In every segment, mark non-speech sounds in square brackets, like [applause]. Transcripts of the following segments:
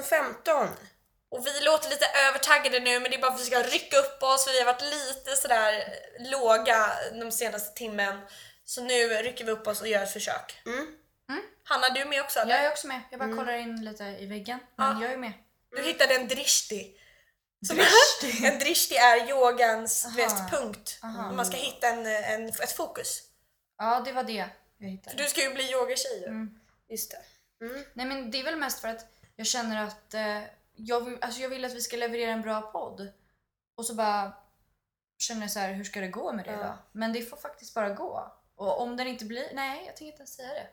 2015. Och vi låter lite övertaggade nu men det är bara för att vi ska rycka upp oss för vi har varit lite sådär låga de senaste timmen. Så nu rycker vi upp oss och gör ett försök. Mm. Hanna, du är med också eller? Jag är också med. Jag bara kollar in lite i väggen. Men Ja. jag är med. Du hittade en drishti. Drishti? en drishti är yogans du vet, Aha. punkt. Aha. Man ska hitta en, en, ett fokus. Ja, det var det jag För hittade. du ska ju bli yogatjej. Mm. Just det. Mm. Nej men det är väl mest för att jag känner att eh, jag, vill, alltså jag vill att vi ska leverera en bra podd. Och så bara känner jag så här, hur ska det gå med det Ja. då? Men det får faktiskt bara gå. Och om den inte blir, nej jag tänker inte ens säga det.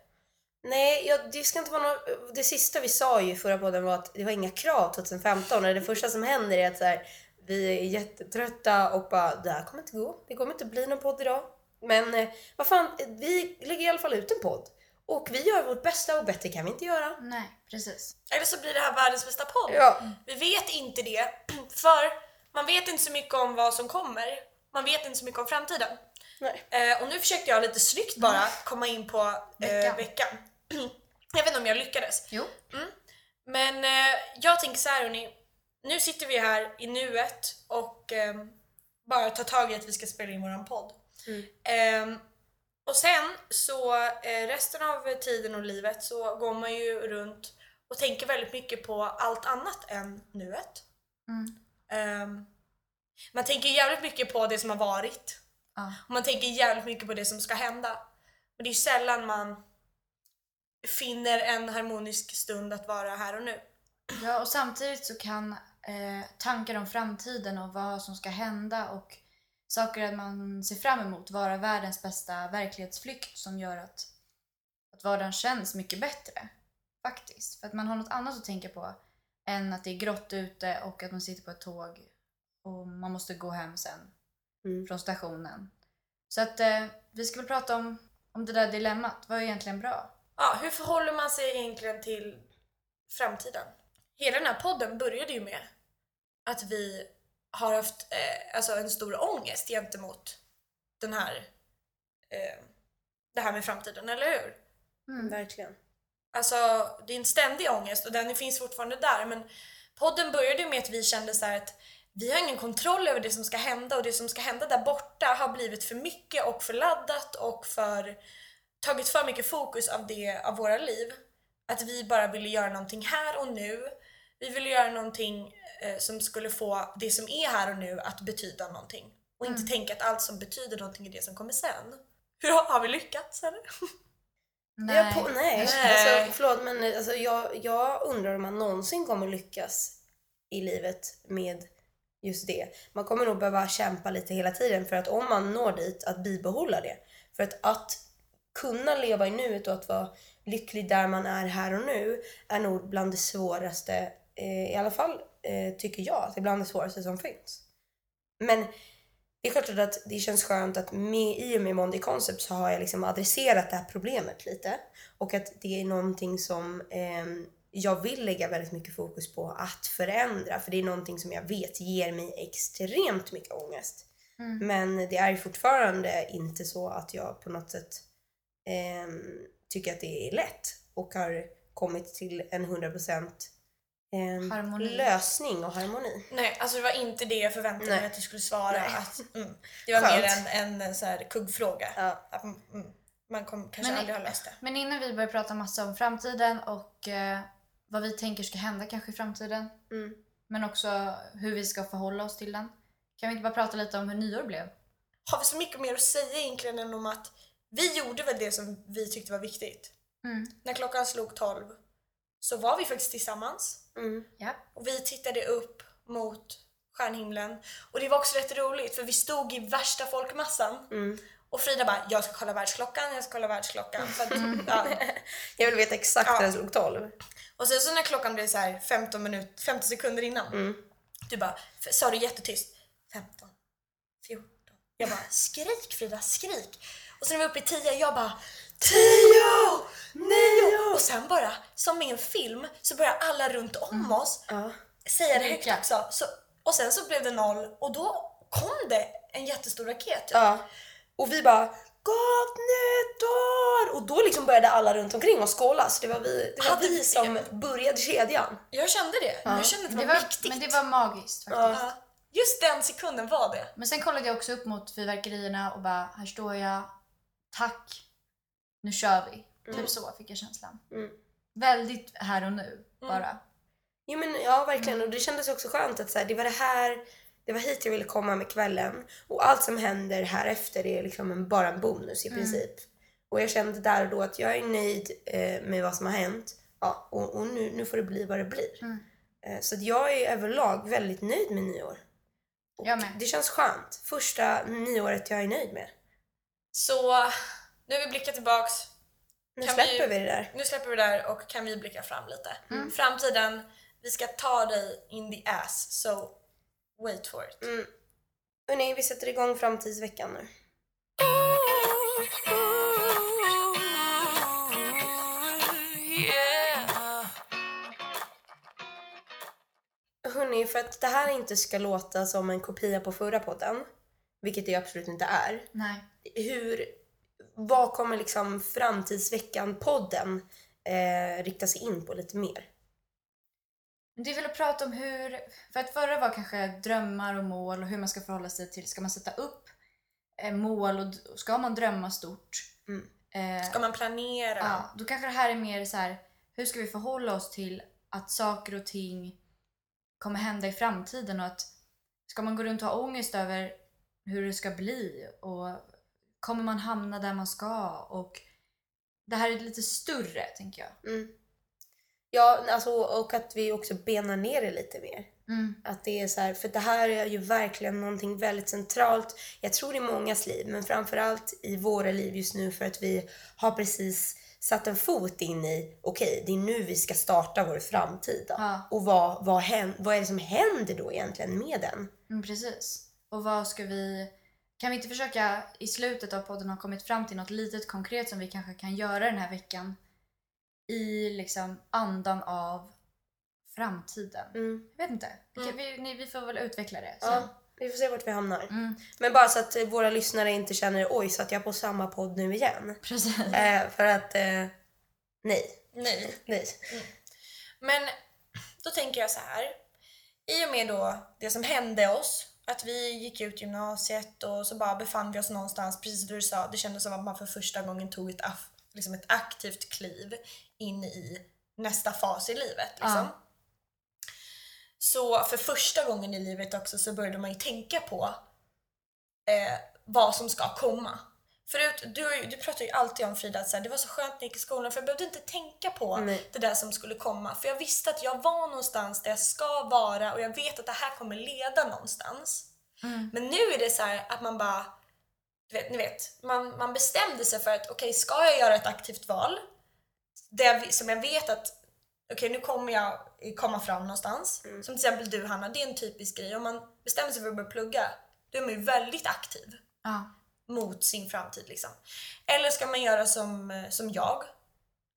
Nej, ja, det ska inte vara något... Det sista vi sa ju i förra podden var att det var inga krav 2015. Och det första som händer är att så här, vi är jättetrötta och bara det här kommer inte gå. Det kommer inte bli någon podd idag. Men eh, vad fan, vi lägger i alla fall ut en podd. Och vi gör vårt bästa och bättre kan vi inte göra. Nej, precis. Eller så blir det här världens bästa podd. Ja. Vi vet inte det, [clears throat] för man vet inte så mycket om vad som kommer. Man vet inte så mycket om framtiden. Nej. Eh, och nu försökte jag lite snyggt bara komma in på eh, veckan. Veckan. [clears throat] jag vet inte om jag lyckades. Jo. Men eh, jag tänker så här hörni. Nu sitter vi här i nuet och eh, bara tar tag i att vi ska spela in våran podd. Eh, och sen så eh, resten av tiden och livet så går man ju runt och tänker väldigt mycket på allt annat än nuet. Mm. Ehm, man tänker jävligt mycket på det som har varit Ja. och man tänker jävligt mycket på det som ska hända. Men det är sällan man finner en harmonisk stund att vara här och nu. Ja, och samtidigt så kan eh, tankar om framtiden och vad som ska hända och saker att man ser fram emot vara världens bästa verklighetsflykt som gör att, att vardagen känns mycket bättre. Faktiskt. För att man har något annat att tänka på än att det är grått ute och att man sitter på ett tåg och man måste gå hem sen Mm. från stationen. Så att eh, vi ska väl prata om, om det där dilemmat. Vad är egentligen bra? Ja, hur förhåller man sig egentligen till framtiden? Hela den här podden började ju med att vi har haft eh, alltså en stor ångest gentemot den här, eh, det här med framtiden, eller hur? Mm. Verkligen. Alltså, det är en ständig ångest och den finns fortfarande där. Men podden började ju med att vi kände så här att vi har ingen kontroll över det som ska hända och det som ska hända där borta har blivit för mycket och för laddat och för tagit för mycket fokus av det, av våra liv. Att vi bara ville göra någonting här och nu. Vi ville göra någonting som skulle få det som är här och nu att betyda någonting. Och inte tänka att allt som betyder någonting är det som kommer sen. Hur har, har vi lyckats eller? Nej. [laughs] Jag på, nej. Nej. Alltså, förlåt men alltså, jag, jag undrar om man någonsin kommer lyckas i livet med just det. Man kommer nog behöva kämpa lite hela tiden för att om man når dit, att bibehålla det. För att, att kunna leva i nuet och att vara lycklig där man är här och nu är nog bland det svåraste, eh, i alla fall eh, tycker jag, att det är bland det svåraste som finns. Men det är klart att det känns skönt att med, i och med Monday Concept så har jag liksom adresserat det här problemet lite. Och att det är någonting som ehm, jag vill lägga väldigt mycket fokus på att förändra. För det är någonting som jag vet ger mig extremt mycket ångest. Mm. Men det är fortfarande inte så att jag på något sätt ehm, tycker att det är lätt och har kommit till en 100% ehm, Harmoni. lösning och harmoni. Nej, alltså det var inte det jag förväntade mig att du skulle svara. Att, mm, det var Skönt. mer en, en så här kuggfråga. Ja. Att, mm, mm, man kom, kanske Men- aldrig har löst det. Men innan vi börjar prata massa om framtiden och eh, vad vi tänker ska hända kanske i framtiden, Mm. men också hur vi ska förhålla oss till den. Kan vi inte bara prata lite om hur nyår blev? Har vi så mycket mer att säga egentligen än om att vi gjorde väl det som vi tyckte var viktigt. Mm. När klockan slog 12 så var vi faktiskt tillsammans Mm. Ja. och vi tittade upp mot stjärnhimlen. Och det var också rätt roligt för vi stod i värsta folkmassan Mm. och Frida bara “jag ska kolla världsklockan, jag ska kolla världsklockan”. För att, ja, [laughs] Jag vill veta exakt Ja. när den slog 12. Och sen så när klockan blev så här 15, minut, 15 sekunder innan. Mm. Du bara, sa du jättetyst. 15, 14. Jag bara, skrik Frida, skrik. Och sen när vi var uppe i 10, jag bara 10, 9. Och sen bara, som i en film, så börjar alla runt om oss Ja. säga det högt också. Så, och sen så blev det noll och då kom det en jättestor raket. typ. ja. Och vi bara Gott nytt år! Och då liksom började alla runt omkring oss skåla. Så det var vi, det var Hade vi som började kedjan. Jag kände det. Jag kände att det Det var, viktigt. men det var magiskt faktiskt. Ja. Just den sekunden var det. Men sen kollade jag också upp mot fyrverkerierna och bara, här står jag. Tack. Nu kör vi. Typ så fick jag känslan. Mm. Väldigt här och nu bara. Jo men ja verkligen och det kändes också skönt att så här, det var det här, det var hit jag ville komma med kvällen och allt som händer här efter är liksom en, bara en bonus i princip. Och jag kände där och då att jag är nöjd eh, med vad som har hänt ja, och, och nu, nu får det bli vad det blir. Mm. Eh, så att jag är överlag väldigt nöjd med nyår. Och Jag med. Det känns skönt. Första nyåret jag är nöjd med. Så nu har vi blickat tillbaks. Nu Kan släpper vi- vi det där. Nu släpper vi det där och kan vi blicka fram lite. Mm. Framtiden, vi ska ta dig in the ass. So wait for it. Mm. Hörrni, vi sätter igång framtidsveckan nu. Hörni, för att det här inte ska låta som en kopia på förra podden, vilket det absolut inte är. Nej. Hur, vad kommer liksom framtidsveckan-podden eh, rikta sig in på lite mer? Det är väl att prata om hur, för att förra var kanske drömmar och mål och hur man ska förhålla sig till, ska man sätta upp eh, mål och ska man drömma stort? Mm. Eh, Ska man planera? Ja, då kanske det här är mer så här, hur ska vi förhålla oss till att saker och ting kommer hända i framtiden och att ska man gå runt och ha ångest över hur det ska bli och kommer man hamna där man ska och det här är lite större tänker jag. Mm. Ja, alltså, och att vi också benar ner det lite mer. Mm. Att det är så här, för det här är ju verkligen någonting väldigt centralt. Jag tror i mångas liv, men framförallt i våra liv just nu för att vi har precis satt en fot in i, okej, det är nu vi ska starta vår framtid. Ja. Och vad, vad, vad är det som händer då egentligen med den? Mm, precis. Och vad ska vi... Kan vi inte försöka i slutet av podden ha kommit fram till något litet konkret som vi kanske kan göra den här veckan i liksom andan av framtiden? Mm. Jag vet inte. Mm. vi, ni, vi får väl utveckla det sen. Ja, vi får se vart vi hamnar. Mm, Men bara så att eh, våra lyssnare inte känner, oj, satt jag på samma podd nu igen? precis. Eh, för att, eh, nej, Nej. nej. Men då tänker jag så här. I och med då det som hände oss, att vi gick ut gymnasiet och så bara befann vi oss någonstans, precis som du sa, det kändes som att man för första gången tog ett, liksom ett aktivt kliv in i nästa fas i livet. Liksom. Ja. Så för första gången i livet också så började man ju tänka på eh, vad som ska komma. Förut, du, du pratar ju alltid om Frida att så här, det var så skönt när jag gick i skolan för jag behövde inte tänka på Nej. det där som skulle komma. För jag visste att jag var någonstans där jag ska vara och jag vet att det här kommer leda någonstans. Mm. Men nu är det så här att man bara, du vet, ni vet, man, man bestämde sig för att okej, ska jag göra ett aktivt val det som jag vet att okej, nu kommer jag komma fram någonstans. Som till exempel du Hanna, det är en typisk grej. Om man bestämmer sig för att börja plugga, då är man ju väldigt aktiv Ja. Mot sin framtid liksom. Eller ska man göra som, eh, som jag?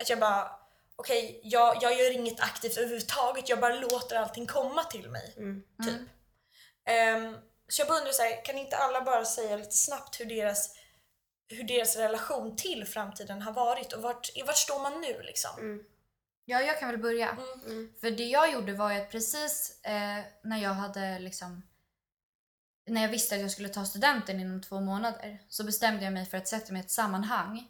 Att jag bara, okej, jag, jag gör inget aktivt överhuvudtaget, jag bara låter allting komma till mig. Mm. Typ. Ehm, så jag bara undrar så här, kan inte alla bara säga lite snabbt hur deras, hur deras relation till framtiden har varit och vart, vart står man nu liksom? Mm. ja, jag kan väl börja. Mm. För det jag gjorde var ju att precis eh, när jag hade liksom när jag visste att jag skulle ta studenten inom två månader så bestämde jag mig för att sätta mig i ett sammanhang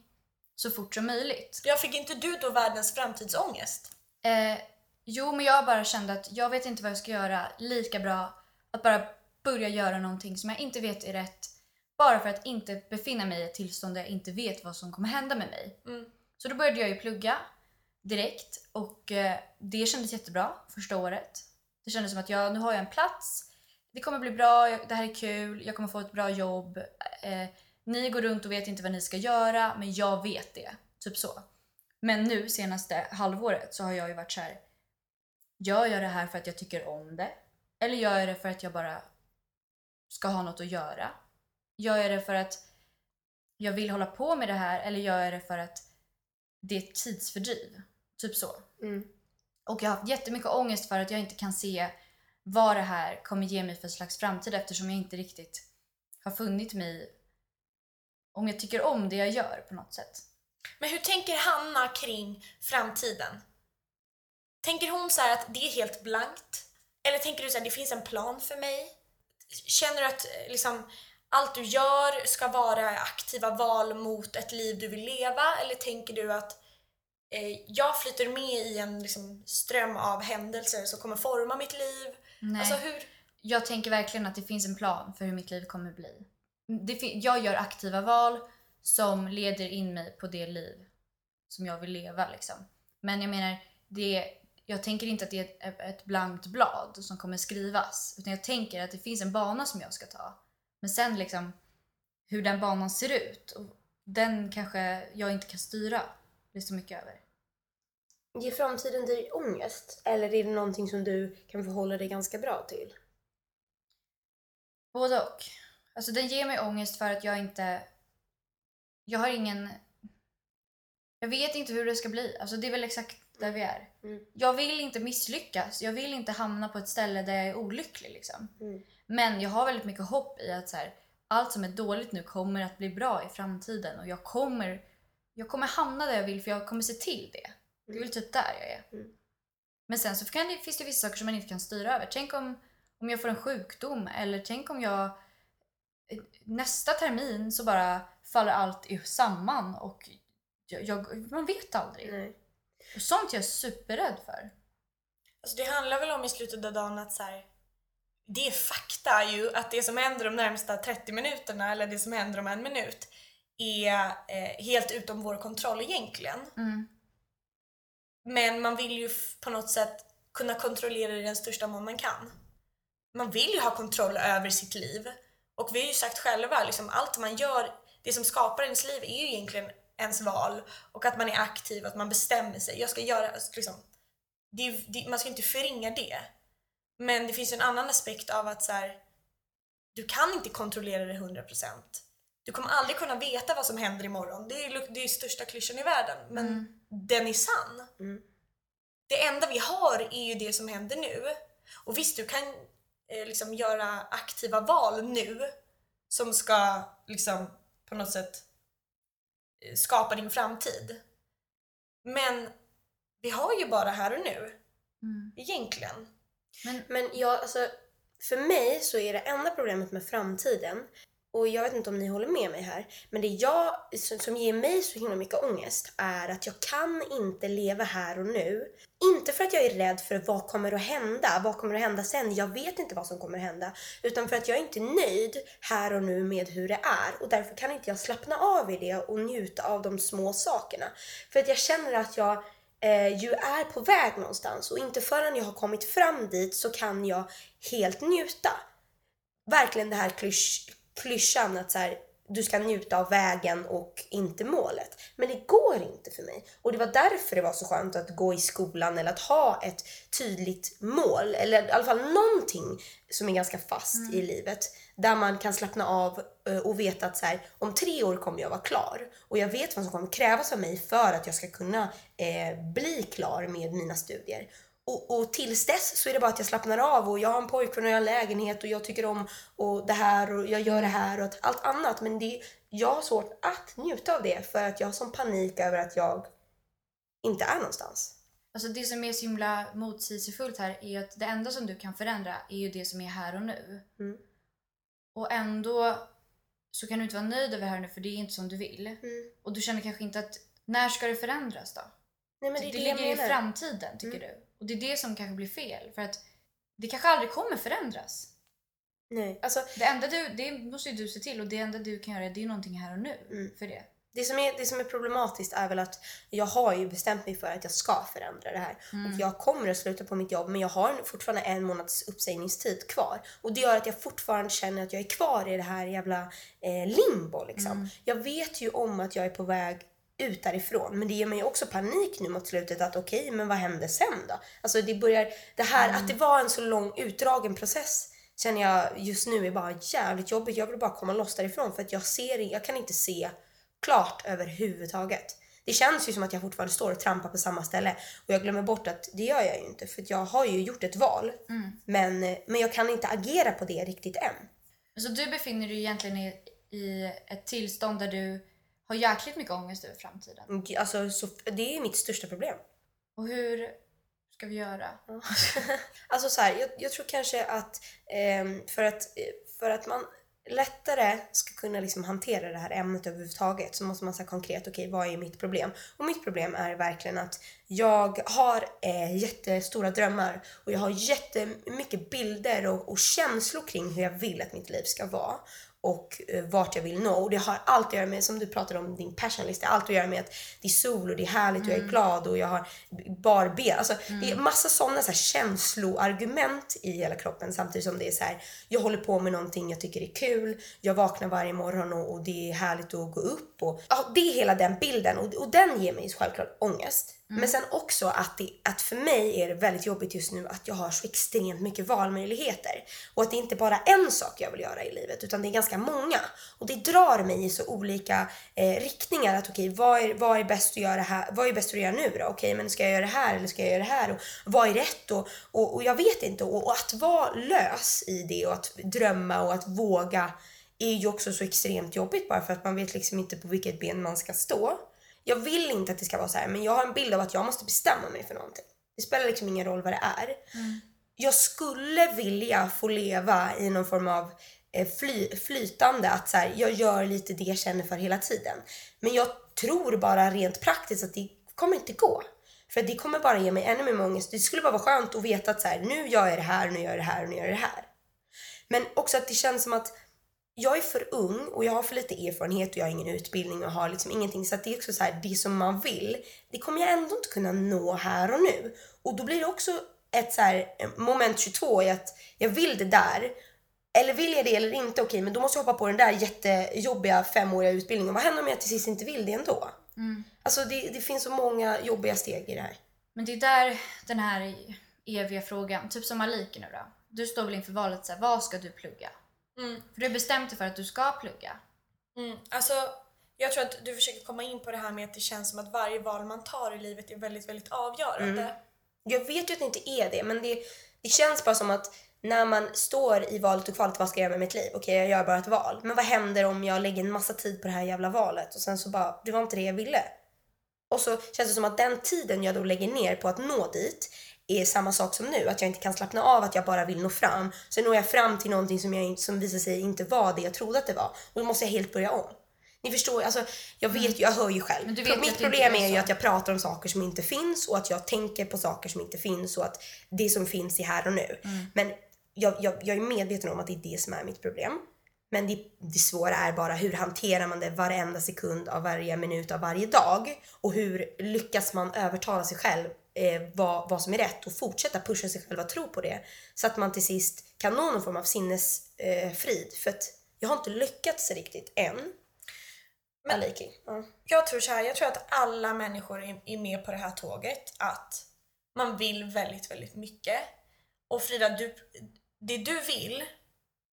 så fort som möjligt. Jag fick inte du då världens framtidsångest? Eh, jo, men jag bara kände att jag vet inte vad jag ska göra. Lika bra att bara börja göra någonting som jag inte vet är rätt. Bara för att inte befinna mig i ett tillstånd där jag inte vet vad som kommer hända med mig. Mm. Så då började jag ju plugga direkt och eh, det kändes jättebra första året. Det kändes som att jag, nu har jag en plats, det kommer bli bra, det här är kul, jag kommer få ett bra jobb. Eh, ni går runt och vet inte vad ni ska göra, men jag vet det. Typ så. Men nu senaste halvåret så har jag ju varit så här. Gör jag det här för att jag tycker om det? Eller gör jag det för att jag bara ska ha något att göra? Gör jag det för att jag vill hålla på med det här eller gör jag det för att det är ett tidsfördriv? Typ så. Mm. Och jag har haft jättemycket ångest för att jag inte kan se vad det här kommer ge mig för slags framtid eftersom jag inte riktigt har funnit mig om jag tycker om det jag gör på något sätt. Men hur tänker Hanna kring framtiden? Tänker hon så här att det är helt blankt? Eller tänker du så här, det finns en plan för mig? Känner du att eh, liksom, allt du gör ska vara aktiva val mot ett liv du vill leva? Eller tänker du att eh, jag flyter med i en liksom, ström av händelser som kommer forma mitt liv? Nej. Alltså hur? Jag tänker verkligen att det finns en plan för hur mitt liv kommer bli. Det jag gör aktiva val som leder in mig på det liv som jag vill leva. Liksom. Men jag menar, det, jag tänker inte att det är ett, ett blankt blad som kommer skrivas. Utan jag tänker att det finns en bana som jag ska ta. Men sen liksom hur den banan ser ut, och den kanske jag inte kan styra det så mycket över. Ger framtiden dig ångest? Eller är det någonting som du kan förhålla dig ganska bra till? Både och. Alltså den ger mig ångest för att jag inte... Jag har ingen... Jag vet inte hur det ska bli. Alltså det är väl exakt där vi är. Mm. Jag vill inte misslyckas. Jag vill inte hamna på ett ställe där jag är olycklig. Liksom. Mm. Men jag har väldigt mycket hopp i att så här, allt som är dåligt nu kommer att bli bra i framtiden. Och jag kommer, jag kommer hamna där jag vill för jag kommer se till det. Det är väl typ där jag är. Mm. Men sen så kan finns det vissa saker som man inte kan styra över. Tänk om, om jag får en sjukdom eller tänk om jag nästa termin så bara faller allt i- samman och jag, jag, man vet aldrig. Nej. Och sånt är jag superrädd för. Alltså det handlar väl om i slutet av dagen att så här, det är fakta ju att det som händer de närmsta 30 minuterna eller det som händer om en minut är eh, helt utom vår kontroll egentligen. Mm. Men man vill ju på något sätt kunna kontrollera det i den största mån man kan. Man vill ju ha kontroll över sitt liv. Och vi har ju sagt själva, liksom, allt man gör, det som skapar ens liv är ju egentligen ens val. Och att man är aktiv, att man bestämmer sig. Jag ska göra, liksom, det, det, man ska inte förringa det. Men det finns ju en annan aspekt av att så här, du kan inte kontrollera det 100%. Du kommer aldrig kunna veta vad som händer imorgon. Det är ju det är ju största klyschan i världen, men Mm den är sann. Mm. Det enda vi har är ju det som händer nu. Och visst, du kan eh, liksom göra aktiva val nu som ska liksom på något sätt eh, skapa din framtid. Men vi har ju bara här och nu, Mm. egentligen. Men Men jag, alltså, för mig så är det enda problemet med framtiden, och jag vet inte om ni håller med mig här, men det jag, som, ger mig så himla mycket ångest är att jag kan inte leva här och nu. Inte för att jag är rädd för vad kommer att hända, vad kommer att hända sen, jag vet inte vad som kommer att hända. Utan för att jag är inte nöjd här och nu med hur det är och därför kan inte jag slappna av i det och njuta av de små sakerna. För att jag känner att jag eh, ju är på väg någonstans och inte förrän jag har kommit fram dit så kan jag helt njuta. Verkligen det här klysch, klyschan att så här, du ska njuta av vägen och inte målet. Men det går inte för mig. Och det var därför det var så skönt att gå i skolan eller att ha ett tydligt mål. Eller i alla fall någonting som är ganska fast i livet. Där man kan slappna av eh, och veta att så här, om tre år kommer jag vara klar. Och jag vet vad som kommer krävas av mig för att jag ska kunna eh, bli klar med mina studier. Och, och tills dess så är det bara att jag slappnar av och jag har en pojkvän och jag har en lägenhet och jag tycker om och det här och jag gör det här och allt annat. Men det, jag har svårt att njuta av det för att jag har sån panik över att jag inte är någonstans. alltså det som är så himla motsägelsefullt här är ju att det enda som du kan förändra är ju det som är här och nu. Mm. Och ändå så kan du inte vara nöjd över här och nu för det är inte som du vill. Mm. Och du känner kanske inte att när ska det förändras då? Nej men det det är det, jag ligger i menar. framtiden tycker du. Och det är det som kanske blir fel. För att det kanske aldrig kommer förändras. Nej, alltså Det enda du, det måste ju du se till och det enda du kan göra det är någonting här och nu Mm. för det. det som, är, det som är problematiskt är väl att jag har ju bestämt mig för att jag ska förändra det här. Mm. Och jag kommer att sluta på mitt jobb men jag har fortfarande en månads uppsägningstid kvar. Och det gör att jag fortfarande känner att jag är kvar i det här jävla eh, limbo liksom. Mm. Jag vet ju om att jag är på väg ut därifrån. Men det ger mig också panik nu mot slutet att okej, men vad händer sen då? Alltså det börjar, det här Mm. att det var en så lång utdragen process känner jag just nu är bara jävligt jobbigt. Jag vill bara komma loss därifrån för att jag ser, jag kan inte se klart överhuvudtaget. Det känns ju som att jag fortfarande står och trampar på samma ställe och jag glömmer bort att det gör jag ju inte för att jag har ju gjort ett val. Mm. Men, men jag kan inte agera på det riktigt än. Så du befinner dig egentligen i, i ett tillstånd där du har jäkligt mycket ångest över framtiden. Mm, Alltså, så, det är mitt största problem. Och hur ska vi göra? [laughs] Alltså så här, jag, jag tror kanske att ehm, för att eh, för att man lättare ska kunna liksom hantera det här ämnet överhuvudtaget så måste man säga konkret, okej vad är mitt problem? Och mitt problem är verkligen att jag har eh, jättestora drömmar och jag har jättemycket bilder och, och känslor kring hur jag vill att mitt liv ska vara och eh, vart jag vill nå. Och det har allt att göra med, som du pratade om, din passionlist. Det har allt att göra med att det är sol och det är härligt och jag är glad och jag har bar ben. Alltså, Det är massa sådana så här, känsloargument i hela kroppen samtidigt som det är så här, jag håller på med någonting jag tycker är kul, jag vaknar varje morgon och, och det är härligt att gå upp. Och, ja, det är hela den bilden och, och den ger mig självklart ångest. Men sen också att, det, att för mig är det väldigt jobbigt just nu att jag har så extremt mycket valmöjligheter. Och att det inte bara är en sak jag vill göra i livet utan det är ganska många. Och det drar mig i så olika eh, riktningar. Att okej, vad, är, vad är bäst att göra här? Vad är bäst att göra nu då? Okej, men ska jag göra det här eller ska jag göra det här? Och vad är rätt? Och, och, och jag vet inte. Och, och att vara lös i det och att drömma och att våga är ju också så extremt jobbigt bara för att man vet liksom inte på vilket ben man ska stå. Jag vill inte att det ska vara så här, men jag har en bild av att jag måste bestämma mig för någonting. Det spelar liksom ingen roll vad det är. Jag skulle vilja få leva i någon form av eh, fly, flytande, att så här, jag gör lite det jag känner för hela tiden. Men jag tror bara rent praktiskt att det kommer inte gå. För det kommer bara ge mig ännu mer ångest. Det skulle bara vara skönt att veta att så här, nu gör jag det här, nu gör jag det här och nu gör jag det här. Men också att det känns som att jag är för ung och jag har för lite erfarenhet och jag har ingen utbildning och har liksom ingenting. Så att det är också så här, det som man vill, det kommer jag ändå inte kunna nå här och nu. Och då blir det också ett så här eh, moment 22 i att jag vill det där. Eller vill jag det eller inte? Okej, men då måste jag hoppa på den där jättejobbiga femåriga utbildningen. Vad händer om jag till sist inte vill det ändå? Alltså det, det finns så många jobbiga steg i det här. Men det är där den här eviga frågan, typ som Maliki nu då. Du står väl inför valet så här, vad ska du plugga? Mm. För du har bestämt dig för att du ska plugga. Mm. Alltså, jag tror att du försöker komma in på det här med att det känns som att varje val man tar i livet är väldigt, väldigt avgörande. Jag vet ju att det inte är det, men det, det känns bara som att när man står i valet och kvalet, vad ska jag göra med mitt liv? Okej, jag gör bara ett val. Men vad händer om jag lägger en massa tid på det här jävla valet och sen så bara, det var inte det jag ville. Och så känns det som att den tiden jag då lägger ner på att nå dit är samma sak som nu. Att jag inte kan slappna av, att jag bara vill nå fram. Sen når jag fram till någonting som, jag, som visar sig inte vara det jag trodde att det var. Och då måste jag helt börja om. Ni förstår, alltså, jag vet ju, jag hör ju själv. Mitt problem är ju att jag pratar om saker som inte finns och att jag tänker på saker som inte finns och att det som finns är här och nu. Men jag, jag, jag är medveten om att det är det som är mitt problem. Men det, det svåra är bara hur hanterar man det varenda sekund av varje minut av varje dag och hur lyckas man övertala sig själv eh, vad, vad som är rätt och fortsätta pusha sig själv att tro på det så att man till sist kan nå någon form av sinnesfrid. Eh. För att jag har inte lyckats riktigt än. Men- Aliki. Ja. Jag tror så här, jag tror att alla människor är, är med på det här tåget. Att man vill väldigt, väldigt mycket. Och Frida, du, det du vill,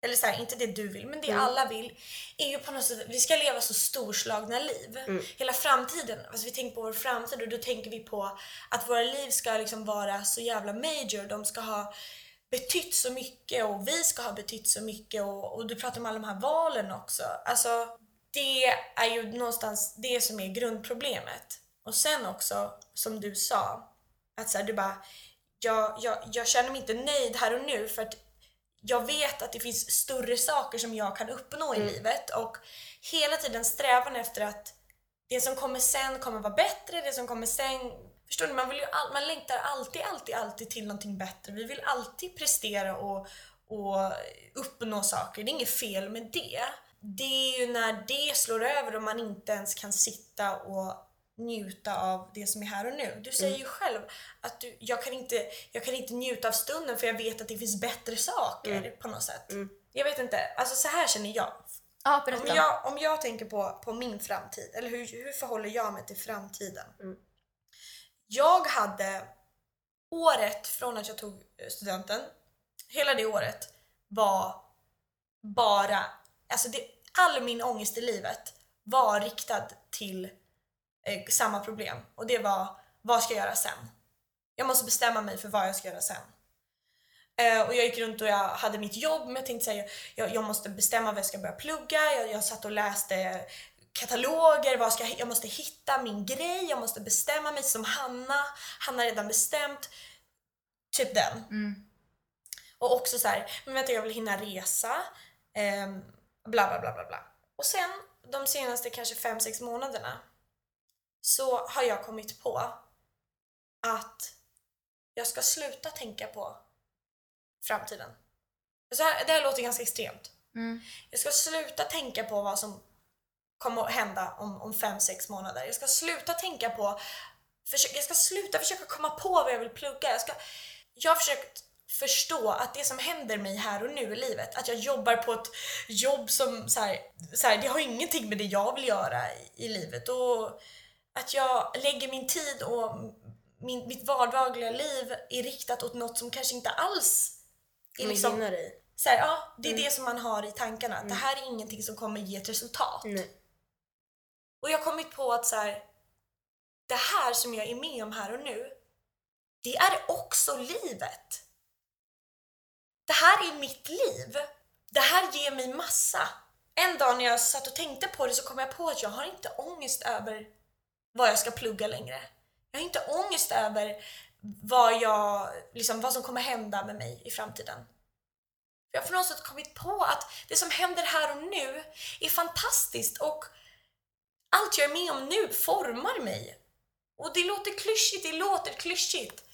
eller så här, inte det du vill, men det alla vill, är ju på något sätt vi ska leva så storslagna liv. Hela framtiden, alltså vi tänker på vår framtid och då tänker vi på att våra liv ska liksom vara så jävla major. De ska ha betytt så mycket och vi ska ha betytt så mycket och, och du pratar om alla de här valen också. Alltså, det är ju någonstans det som är grundproblemet. Och sen också, som du sa, att så här, du bara, jag, jag, jag känner mig inte nöjd här och nu för att jag vet att det finns större saker som jag kan uppnå i livet och hela tiden strävan efter att det som kommer sen kommer vara bättre, det som kommer sen Förstår ni? Man, vill ju all, man längtar alltid, alltid, alltid till någonting bättre. Vi vill alltid prestera och, och uppnå saker. Det är inget fel med det. Det är ju när det slår över och man inte ens kan sitta och njuta av det som är här och nu. Du säger ju själv att du, jag, kan inte, jag kan inte njuta av stunden för jag vet att det finns bättre saker på något sätt. Jag vet inte, alltså så här känner jag. Ja, Om jag, om jag tänker på, på min framtid, eller hur, hur förhåller jag mig till framtiden? Jag hade året från att jag tog eh, studenten, hela det året var bara, alltså det, all min ångest i livet var riktad till eh, samma problem och det var vad ska jag göra sen? Jag måste bestämma mig för vad jag ska göra sen. Eh, och jag gick runt och jag hade mitt jobb men jag tänkte säga jag, jag måste bestämma vad jag ska börja plugga. Jag, jag satt och läste kataloger, vad ska, jag jag måste hitta min grej, jag måste bestämma mig som Hanna. Hanna har redan bestämt. Typ den. Mm. Och också så här, men vänta jag vill hinna resa. ehm, bla bla bla bla bla. Och sen de senaste kanske 5-6 månaderna så har jag kommit på att jag ska sluta tänka på framtiden. Så här, det här låter ganska extremt. Mm. Jag ska sluta tänka på vad som kommer att hända om, om fem, sex månader. Jag ska sluta tänka på, försöka, jag ska sluta försöka komma på vad jag vill plugga. Jag, ska, jag har försökt förstå att det som händer mig här och nu i livet, att jag jobbar på ett jobb som så här, så här, det har ingenting med det jag vill göra i, i livet och att jag lägger min tid och min, mitt vardagliga liv är riktat åt något som kanske inte alls är Som liksom, dig. så här, ja, det är det som man har i tankarna. att Det här är ingenting som kommer ge ett resultat. Nej. Och jag har kommit på att så här, det här som jag är med om här och nu, det är också livet. Det här är mitt liv. Det här ger mig massa. En dag när jag satt och tänkte på det så kom jag på att jag har inte ångest över vad jag ska plugga längre. Jag har inte ångest över vad, jag, liksom, vad som kommer hända med mig i framtiden. Jag har på något sätt kommit på att det som händer här och nu är fantastiskt och allt jag är med om nu formar mig. Och det låter klyschigt, det låter klyschigt.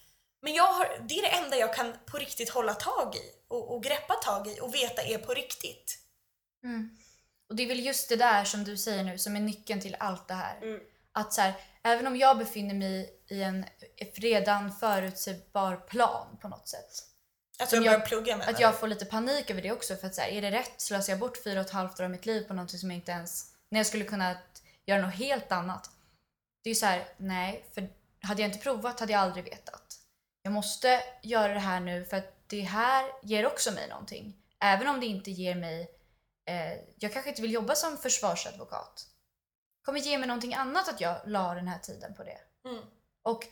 Men jag har, det är det enda jag kan på riktigt hålla tag i och, och greppa tag i och veta är på riktigt. Mm. Och det är väl just det där som du säger nu som är nyckeln till allt det här. Mm. Att så här, även om jag befinner mig i en redan förutsägbar plan på något sätt. Att börjar plugga med Att jag får lite panik över det också. För att så här, är det rätt? Slösar jag bort fyra och ett halvt år av mitt liv på något som jag inte ens... När jag skulle kunna göra något helt annat. Det är så här, nej. För hade jag inte provat hade jag aldrig vetat. Jag måste göra det här nu för att det här ger också mig någonting. Även om det inte ger mig... Eh, jag kanske inte vill jobba som försvarsadvokat. Kommer ge mig någonting annat att jag la den här tiden på det. Mm. Och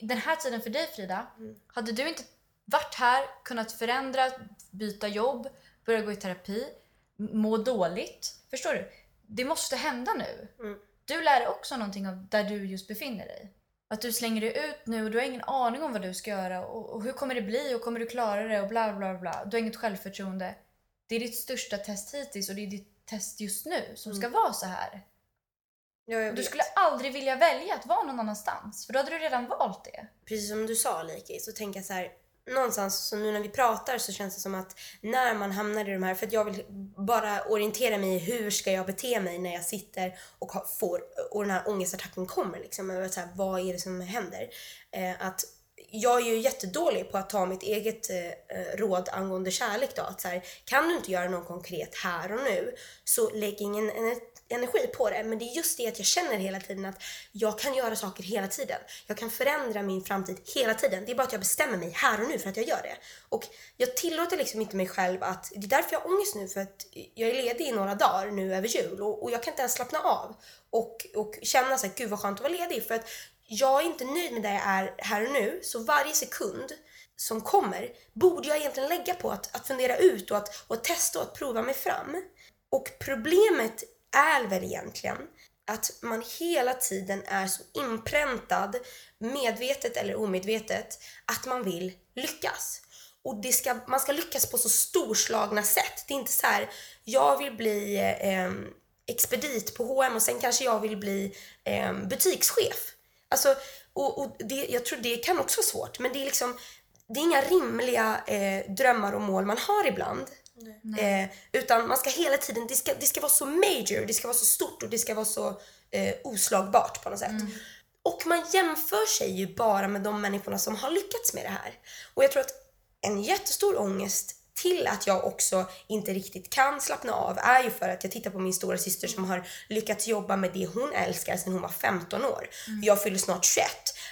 den här tiden för dig Frida, Mm. hade du inte varit här, kunnat förändra, byta jobb, börja gå i terapi, må dåligt. Förstår du? Det måste hända nu. Mm. Du lär dig också någonting av där du just befinner dig. Att du slänger dig ut nu och du har ingen aning om vad du ska göra och, och hur kommer det bli och kommer du klara det och bla bla bla. Du har inget självförtroende. Det är ditt största test hittills och det är ditt test just nu som ska vara så här. Ja, Du skulle aldrig vilja välja att vara någon annanstans för då hade du redan valt det. Precis som du sa Liki, så tänker jag så här. Någonstans så nu när vi pratar så känns det som att när man hamnar i de här, för att jag vill bara orientera mig i hur ska jag bete mig när jag sitter och får, och den här ångestattacken kommer liksom. Så här, vad är det som händer? Eh, att jag är ju jättedålig på att ta mitt eget eh, eh, råd angående kärlek då. Att så här, kan du inte göra något konkret här och nu så lägg ingen energi på det. Men det är just det att jag känner hela tiden att jag kan göra saker hela tiden. Jag kan förändra min framtid hela tiden. Det är bara att jag bestämmer mig här och nu för att jag gör det. Och jag tillåter liksom inte mig själv att, det är därför jag har ångest nu för att jag är ledig i några dagar nu över jul och, och jag kan inte ens slappna av och, och känna så här, gud vad skönt att vara ledig för att jag är inte nöjd med där jag är här och nu så varje sekund som kommer borde jag egentligen lägga på att, att fundera ut och att, och att testa och att prova mig fram. Och problemet är väl egentligen att man hela tiden är så inpräntad, medvetet eller omedvetet, att man vill lyckas. Och det ska, man ska lyckas på så storslagna sätt. Det är inte så här, jag vill bli eh, expedit på H&M och sen kanske jag vill bli eh, butikschef. Alltså, och, och det, jag tror det kan också vara svårt, men det är liksom det är inga rimliga eh, drömmar och mål man har ibland. Eh, utan man ska hela tiden, det ska, det ska vara så major, det ska vara så stort och det ska vara så eh, oslagbart på något sätt. Och man jämför sig ju bara med de människorna som har lyckats med det här. Och jag tror att en jättestor ångest till att jag också inte riktigt kan slappna av är ju för att jag tittar på min stora syster som har lyckats jobba med det hon älskar sedan hon var 15 år. Jag fyller snart 21.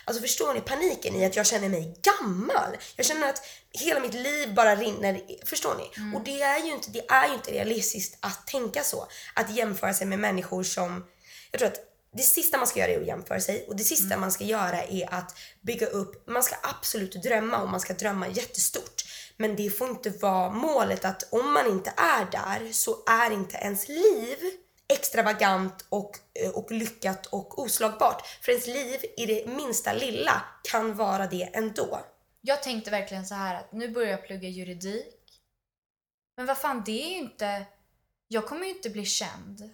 Alltså förstår ni paniken i att jag känner mig gammal? Jag känner att hela mitt liv bara rinner, förstår ni? Och det är ju inte, det är ju inte realistiskt att tänka så. Att jämföra sig med människor som, jag tror att det sista man ska göra är att jämföra sig och det sista man ska göra är att bygga upp, man ska absolut drömma och man ska drömma jättestort. Men det får inte vara målet att om man inte är där så är inte ens liv extravagant och, eh, och lyckat och oslagbart. För ens liv i det minsta lilla kan vara det ändå. Jag tänkte verkligen så här att nu börjar jag plugga juridik. Men vad fan, det är ju inte... Jag kommer ju inte bli känd.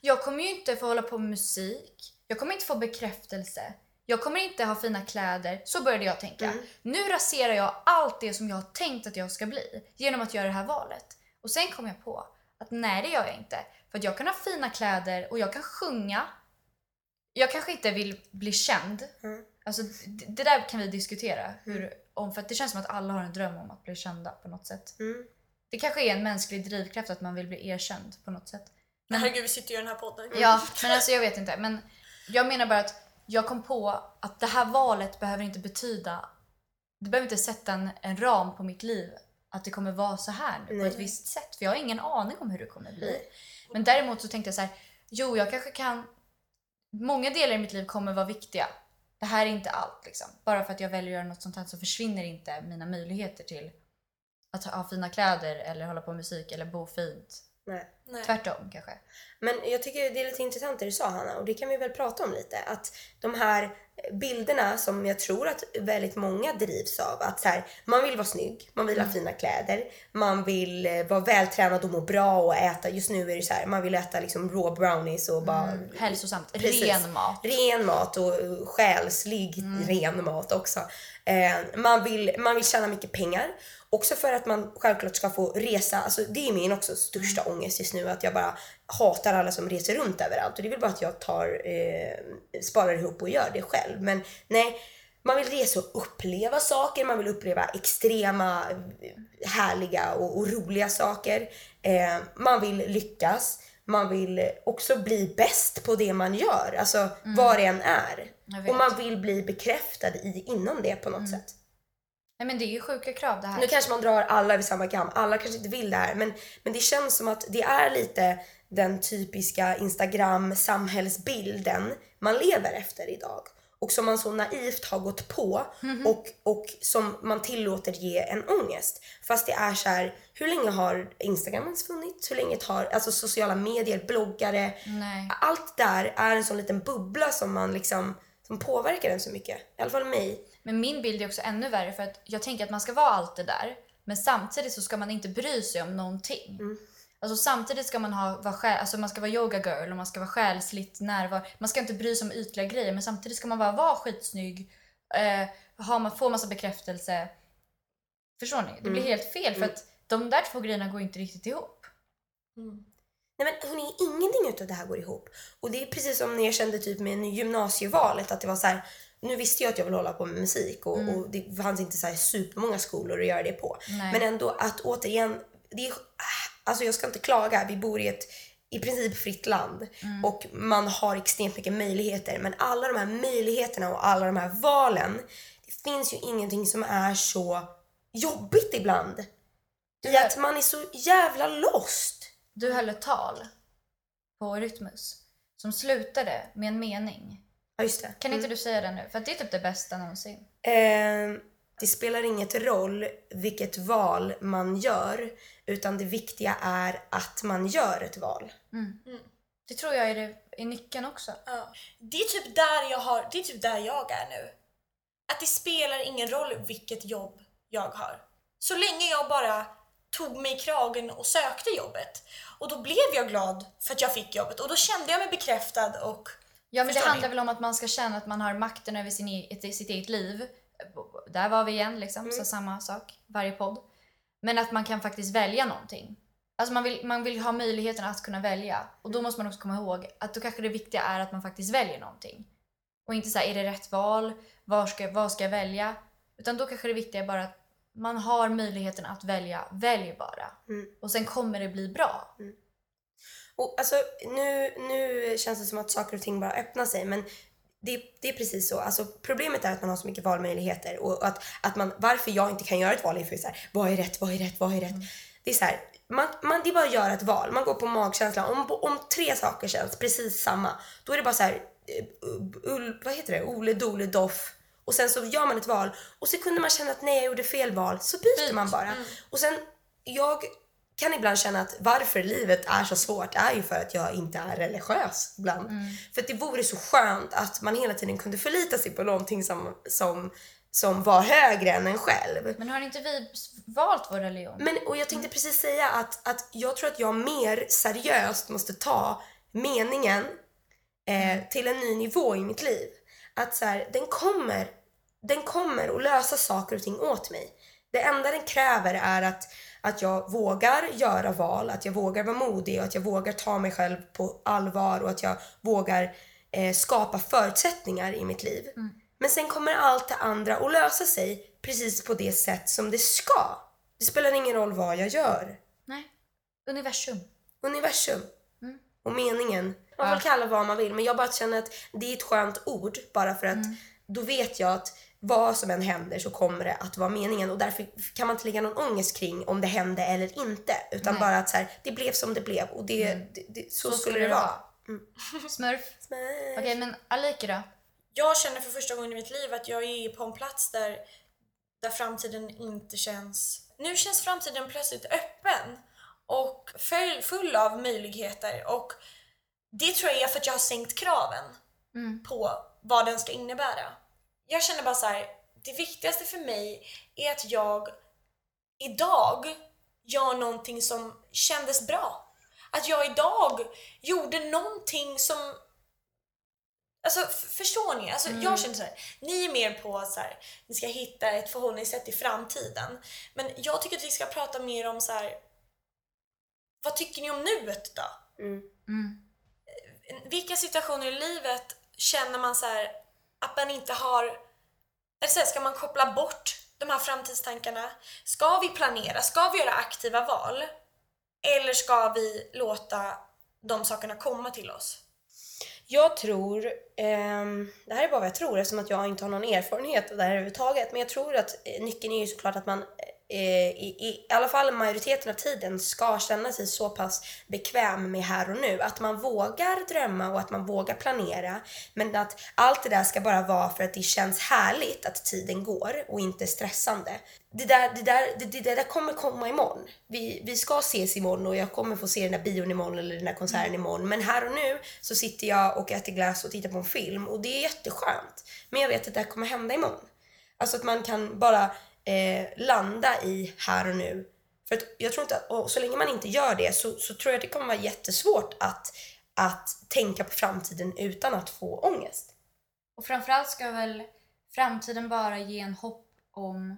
Jag kommer ju inte få hålla på med musik. Jag kommer inte få bekräftelse. Jag kommer inte ha fina kläder. Så började jag tänka. Mm. Nu raserar jag allt det som jag har tänkt att jag ska bli genom att göra det här valet. Och sen kom jag på att nej, det gör jag inte. För att jag kan ha fina kläder och jag kan sjunga. Jag kanske inte vill bli känd. Mm. Alltså, det, det där kan vi diskutera. Hur, om, för det känns som att alla har en dröm om att bli kända på något sätt. Mm. Det kanske är en mänsklig drivkraft att man vill bli erkänd på något sätt. Men herregud, vi sitter ju i den här podden. Ja, men alltså jag vet inte. Men jag menar bara att jag kom på att det här valet behöver inte betyda... Det behöver inte sätta en, en ram på mitt liv. Att det kommer vara så här nu på ett visst sätt. För jag har ingen aning om hur det kommer bli. Men däremot så tänkte jag så här. Jo, jag kanske kan... Många delar i mitt liv kommer vara viktiga. Det här är inte allt liksom. Bara för att jag väljer att göra något sånt här så försvinner inte mina möjligheter till att ha fina kläder eller hålla på med musik eller bo fint. Nej. Nej. Tvärtom kanske. Men jag tycker det är lite intressant det du sa Hanna och det kan vi väl prata om lite. Att de här bilderna som jag tror att väldigt många drivs av. Att så här, man vill vara snygg, man vill ha fina kläder, man vill eh, vara vältränad och må bra och äta. Just nu är det så här, man vill äta liksom raw brownies och bara Mm, hälsosamt. Precis. Ren mat. ren mat och själslig ren mat också. Eh, man, vill, man vill tjäna mycket pengar. Också för att man självklart ska få resa. Alltså, det är min också största ångest just nu. Att jag bara hatar alla som reser runt överallt. Och det är väl bara att jag tar, eh, sparar ihop och gör det själv. Men nej, man vill resa och uppleva saker. Man vill uppleva extrema, härliga och, och roliga saker. Eh, man vill lyckas. Man vill också bli bäst på det man gör. Alltså vad det än är. Och man vill bli bekräftad i, inom det på något sätt. Nej men det är ju sjuka krav det här. Nu kanske man drar alla vid samma kam. Alla kanske inte vill det här. Men, men det känns som att det är lite den typiska Instagram samhällsbilden man lever efter idag. Och som man så naivt har gått på och, och som man tillåter ge en ångest. Fast det är så här, hur länge har Instagram ens funnits? Hur länge har alltså sociala medier, bloggare, Nej. allt där är en sån liten bubbla som man liksom som påverkar en så mycket. I alla fall mig. Men min bild är också ännu värre för att jag tänker att man ska vara allt det där. Men samtidigt så ska man inte bry sig om någonting. Alltså samtidigt ska man ha, vara själ, alltså man ska vara yoga girl och man ska vara själsligt närvarande. Man ska inte bry sig om ytliga grejer men samtidigt ska man bara vara skitsnygg. Eh, ha, man får massa bekräftelse. Förstår ni? Det blir helt fel för att de där två grejerna går inte riktigt ihop. Nej men hörni, ingenting utav det här går ihop. Och det är precis som när jag kände typ med gymnasievalet att det var så här. Nu visste jag att jag ville hålla på med musik och, och det fanns inte så här supermånga skolor att göra det på. Nej. Men ändå att återigen, det är, alltså jag ska inte klaga, vi bor i ett i princip fritt land och man har extremt mycket möjligheter. Men alla de här möjligheterna och alla de här valen, det finns ju ingenting som är så jobbigt ibland. I att man är så jävla lost. Du höll ett tal på Rytmus som slutade med en mening. Ja, just det. Kan inte du säga det nu? För att det är typ det bästa någonsin. Eh, det spelar inget roll vilket val man gör utan det viktiga är att man gör ett val. Det tror jag är, det, är nyckeln också. Ja. Det är typ där jag har, det är typ där jag är nu. Att det spelar ingen roll vilket jobb jag har. Så länge jag bara tog mig i kragen och sökte jobbet. Och då blev jag glad för att jag fick jobbet och då kände jag mig bekräftad och Ja, men det handlar ni? väl om att man ska känna att man har makten över sin, e- ett- sitt eget liv. Där var vi igen, liksom. Så samma sak, varje podd. Men att man kan faktiskt välja någonting. Alltså man vill, man vill ha möjligheten att kunna välja. Och då måste man också komma ihåg att då kanske det viktiga är att man faktiskt väljer någonting. Och inte så här, är det rätt val? Var ska, vad ska jag välja? Utan då kanske det viktiga är bara att man har möjligheten att välja. Välj bara. Mm. Och sen kommer det bli bra. Och alltså, nu, nu känns det som att saker och ting bara öppnar sig men det, det är precis så. Alltså, problemet är att man har så mycket valmöjligheter och att, att man, varför jag inte kan göra ett val är för så här, vad är rätt, vad är rätt, vad är rätt? Det är så här, man, man, det är bara att göra ett val. Man går på magkänsla. Om, om tre saker känns precis samma, då är det bara så här, eh, Ull, vad heter det? Ole Dole Doff Och sen så gör man ett val och så kunde man känna att nej jag gjorde fel val så byter Byt. man bara. Och sen, jag kan ibland känna att varför livet är så svårt är ju för att jag inte är religiös ibland. För att det vore så skönt att man hela tiden kunde förlita sig på någonting som, som, som var högre än en själv. Men har inte vi valt vår religion? Men, och jag tänkte precis säga att, att jag tror att jag mer seriöst måste ta meningen eh, till en ny nivå i mitt liv. Att så här, den kommer, den kommer att lösa saker och ting åt mig. Det enda den kräver är att, att jag vågar göra val, att jag vågar vara modig och att jag vågar ta mig själv på allvar och att jag vågar eh, skapa förutsättningar i mitt liv. Men sen kommer allt det andra att lösa sig precis på det sätt som det ska. Det spelar ingen roll vad jag gör. Nej. Universum. Universum Mm. och meningen. Man Ja. får kalla vad man vill men jag bara känner att det är ett skönt ord bara för att Mm. då vet jag att vad som än händer så kommer det att vara meningen och därför kan man inte lägga någon ångest kring om det hände eller inte utan Nej. bara att så här, det blev som det blev och det, det, det, så, skulle det vara. [laughs] Smurf. Men- Okej, men Aliki då? Jag känner för första gången i mitt liv att jag är på en plats där, där framtiden inte känns... Nu känns framtiden plötsligt öppen och full, full av möjligheter och det tror jag är för att jag har sänkt kraven Mm. på vad den ska innebära. Jag känner bara så här, det viktigaste för mig är att jag idag gör någonting som kändes bra. Att jag idag gjorde någonting som Alltså förstår ni? Alltså, Jag känner så här, ni är mer på att ni ska hitta ett förhållningssätt i framtiden. Men jag tycker att vi ska prata mer om så här. vad tycker ni om nuet då? Mm. Mm. Vilka situationer i livet känner man så här att man inte har... Eller så här, ska man koppla bort de här framtidstankarna? Ska vi planera? Ska vi göra aktiva val? Eller ska vi låta de sakerna komma till oss? Jag tror, eh, det här är bara vad jag tror eftersom att jag inte har någon erfarenhet av det här överhuvudtaget, men jag tror att eh, nyckeln är ju såklart att man eh, i, i, i alla fall majoriteten av tiden ska känna sig så pass bekväm med här och nu. Att man vågar drömma och att man vågar planera. Men att allt det där ska bara vara för att det känns härligt att tiden går och inte stressande. Det där, det där, det, det där kommer komma imorgon. Vi, vi ska ses imorgon och jag kommer få se den där bion imorgon eller den där konserten imorgon. Men här och nu så sitter jag och äter glass och tittar på en film och det är jätteskönt. Men jag vet att det här kommer hända imorgon. Alltså att man kan bara eh, landa i här och nu. För att jag tror inte att, och så länge man inte gör det så, så tror jag att det kommer vara jättesvårt att, att tänka på framtiden utan att få ångest. Och framförallt ska väl framtiden bara ge en hopp om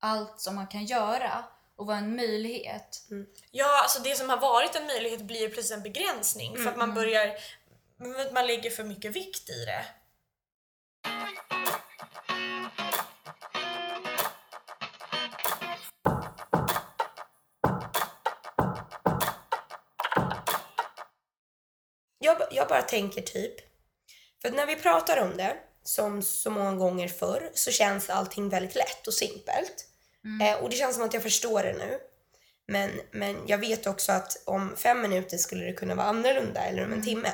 allt som man kan göra och vara en möjlighet. Ja, alltså det som har varit en möjlighet blir plötsligt en begränsning för att man börjar... Man lägger för mycket vikt i det. Jag, bara tänker typ, för när vi pratar om det, som så många gånger förr, så känns allting väldigt lätt och simpelt. Eh, och det känns som att jag förstår det nu. Men, men jag vet också att om fem minuter skulle det kunna vara annorlunda, eller om en timme.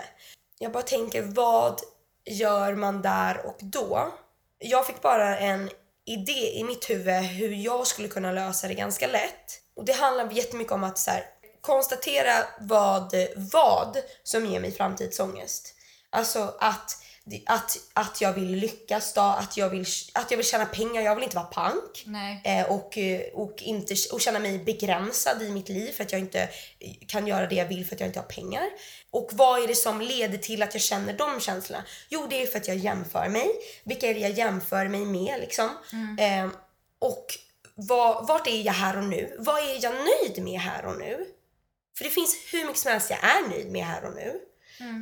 Jag bara tänker, vad gör man där och då? Jag fick bara en idé i mitt huvud hur jag skulle kunna lösa det ganska lätt. Och det handlar jättemycket om att så här, konstatera vad, vad som ger mig framtidsångest. Alltså att, att, att jag vill lyckas då, att jag vill, att jag vill tjäna pengar, jag vill inte vara pank. Eh, och, och, inte, och känna mig begränsad i mitt liv för att jag inte kan göra det jag vill för att jag inte har pengar. Och vad är det som leder till att jag känner de känslorna? Jo, det är för att jag jämför mig. Vilka är det jag jämför mig med liksom? Eh, och vad, vart är jag här och nu? Vad är jag nöjd med här och nu? För det finns hur mycket som helst jag är nöjd med här och nu.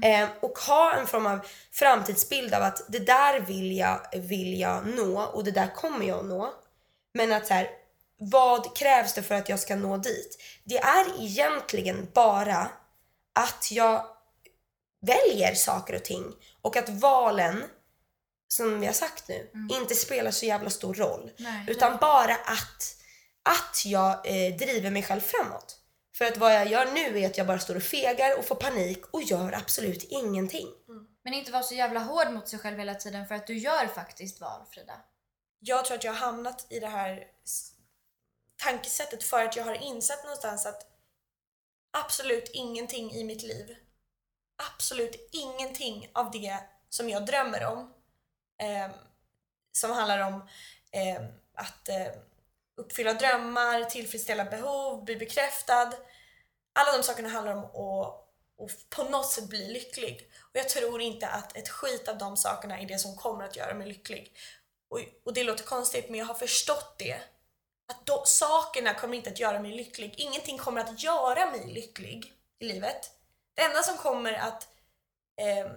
Eh, och ha en form av framtidsbild av att det där vill jag, vill jag nå och det där kommer jag att nå. Men att så här, vad krävs det för att jag ska nå dit? Det är egentligen bara att jag väljer saker och ting och att valen, som vi har sagt nu, inte spelar så jävla stor roll. Nej. Utan bara att, att jag eh, driver mig själv framåt. För att vad jag gör nu är att jag bara står och fegar och får panik och gör absolut ingenting. Men inte vara så jävla hård mot sig själv hela tiden för att du gör faktiskt val, Frida. Jag tror att jag har hamnat i det här tankesättet för att jag har insett någonstans att absolut ingenting i mitt liv, absolut ingenting av det som jag drömmer om, eh, som handlar om eh, att eh, uppfylla drömmar, tillfredsställa behov, bli bekräftad. Alla de sakerna handlar om att, och på något sätt bli lycklig. Och jag tror inte att ett skit av de sakerna är det som kommer att göra mig lycklig. Och, och det låter konstigt men jag har förstått det. Att då, sakerna kommer inte att göra mig lycklig. Ingenting kommer att göra mig lycklig i livet. Det enda som kommer att eh,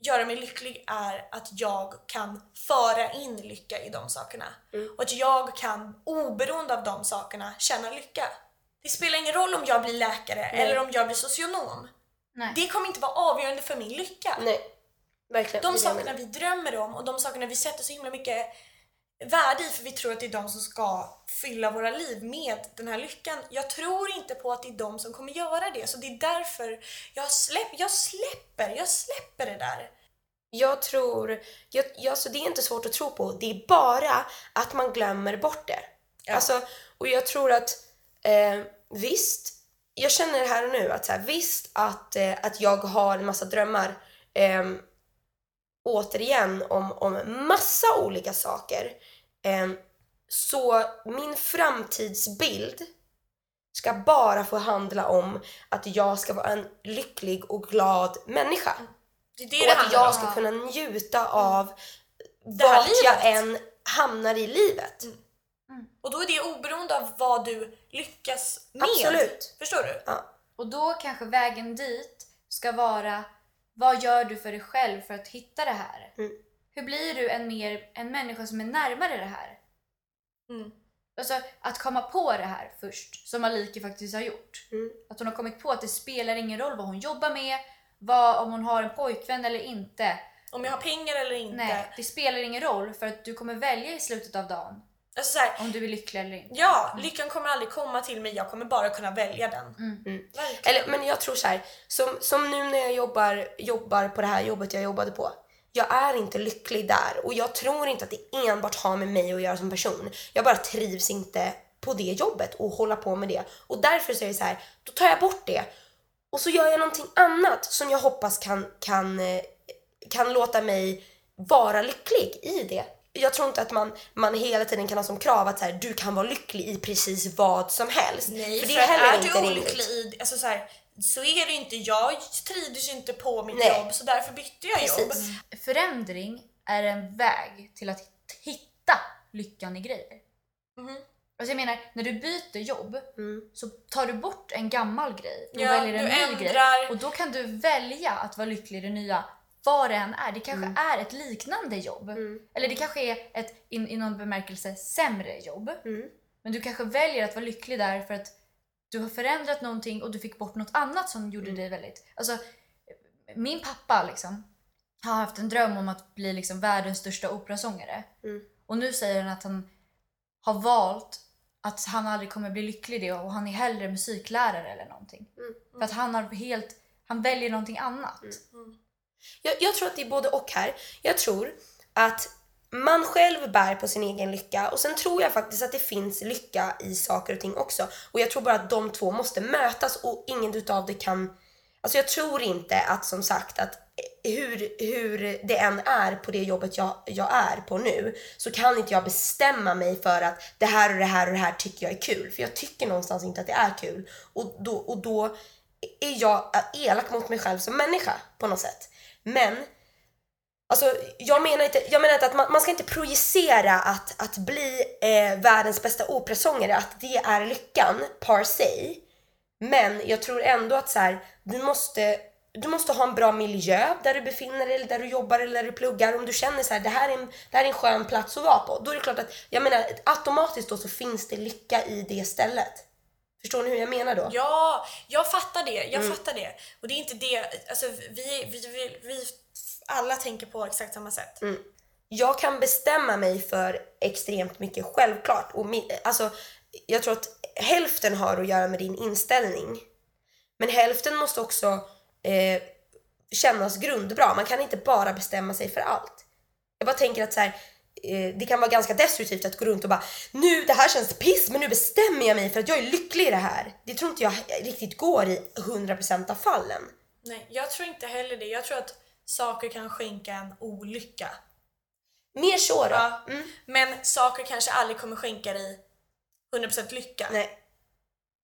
göra mig lycklig är att jag kan föra in lycka i de sakerna. Och att jag kan, oberoende av de sakerna, känna lycka. Det spelar ingen roll om jag blir läkare eller om jag blir socionom. Nej. Det kommer inte vara avgörande för min lycka. Nej, verkligen. De sakerna vi drömmer om och de sakerna vi sätter så himla mycket värde i för vi tror att det är de som ska fylla våra liv med den här lyckan. Jag tror inte på att det är de som kommer göra det så det är därför jag, släpp, jag släpper, jag släpper det där. Jag tror, jag, jag, så det är inte svårt att tro på. Det är bara att man glömmer bort det. Ja. Alltså, och jag tror att eh, visst, jag känner här och nu att så här, visst att, eh, att jag har en massa drömmar eh, återigen om, om massa olika saker. Eh, så min framtidsbild ska bara få handla om att jag ska vara en lycklig och glad människa. Det är det Och att jag om. ska kunna njuta av här vart jag livet. än hamnar i livet. Och då är det oberoende av vad du lyckas med. Absolut. Förstår du? Ja. Och då kanske vägen dit ska vara vad gör du för dig själv för att hitta det här? Mm. Hur blir du en, mer, en människa som är närmare det här? Mm. Alltså att komma på det här först, som Aliki faktiskt har gjort. Mm. Att hon har kommit på att det spelar ingen roll vad hon jobbar med, vad, om hon har en pojkvän eller inte. Om jag har pengar eller inte. Nej, det spelar ingen roll för att du kommer välja i slutet av dagen Alltså så här, om du är lycklig eller inte. ja, lyckan kommer aldrig komma till mig, jag kommer bara kunna välja den. Mm. Verkligen. Eller, men jag tror så här, som, som nu när jag jobbar, jobbar på det här jobbet jag jobbade på. Jag är inte lycklig där och jag tror inte att det enbart har med mig att göra som person. Jag bara trivs inte på det jobbet och hålla på med det. Och därför så är det så här, då tar jag bort det och så gör jag någonting annat som jag hoppas kan, kan, eh, kan låta mig vara lycklig i det. Jag tror inte att man, man hela tiden kan ha som krav att så här, du kan vara lycklig i precis vad som helst. Nej, för för, det är heller är inte du olycklig i, alltså så, här, så är det inte. Jag trivdes ju inte på mitt Nej. jobb så därför bytte jag jobb. Precis. Förändring är en väg till att hitta lyckan i grejer. Mhm. Alltså jag menar, när du byter jobb Mm. så tar du bort en gammal grej och Ja, väljer en ny ändrar. grej. Och då kan du välja att vara lycklig i det nya, vad det än är. Det kanske Mm. är ett liknande jobb. Mm. Eller det kanske är ett, in, i någon bemärkelse, sämre jobb. Mm. Men du kanske väljer att vara lycklig där för att du har förändrat någonting och du fick bort något annat som gjorde dig väldigt... Alltså, min pappa liksom har haft en dröm om att bli liksom världens största operasångare. Mm. Och nu säger han att han har valt att han aldrig kommer bli lycklig i det och han är hellre musiklärare eller någonting. Mm. För att han har helt... Han väljer någonting annat. Jag, jag tror att det är både och här. Jag tror att man själv bär på sin egen lycka och sen tror jag faktiskt att det finns lycka i saker och ting också. Och jag tror bara att de två måste mötas och ingen utav det kan... Alltså jag tror inte att som sagt att hur, hur det än är på det jobbet jag, jag är på nu så kan inte jag bestämma mig för att det här och det här och det här tycker jag är kul. För jag tycker någonstans inte att det är kul. Och då, och då är jag elak mot mig själv som människa på något sätt. Men Alltså, jag menar inte, jag menar inte att man, man ska inte projicera att, att bli eh, världens bästa operasångare, att det är lyckan par se. Men jag tror ändå att så här, du, måste, du måste ha en bra miljö där du befinner dig, eller där du jobbar eller där du pluggar. Om du känner så här, det här, är en, det här är en skön plats att vara på. Då är det klart att, jag menar automatiskt då så finns det lycka i det stället. Förstår ni hur jag menar då? Ja, jag fattar det. Jag Mm. fattar det. Och det är inte det, alltså vi, vi, vi, vi alla tänker på exakt samma sätt. Mm. jag kan bestämma mig för extremt mycket, självklart. Och mi, alltså, jag tror att hälften har att göra med din inställning. Men hälften måste också eh, kännas grundbra. Man kan inte bara bestämma sig för allt. Jag bara tänker att så här, eh, det kan vara ganska destruktivt att gå runt och bara nu det här känns piss men nu bestämmer jag mig för att jag är lycklig i det här. Det tror inte jag riktigt går i 100% av fallen. Nej, jag tror inte heller det. Jag tror att saker kan skänka en olycka. Mer så då. Ja. Mm. Men saker kanske aldrig kommer skänka dig 100% lycka. Nej,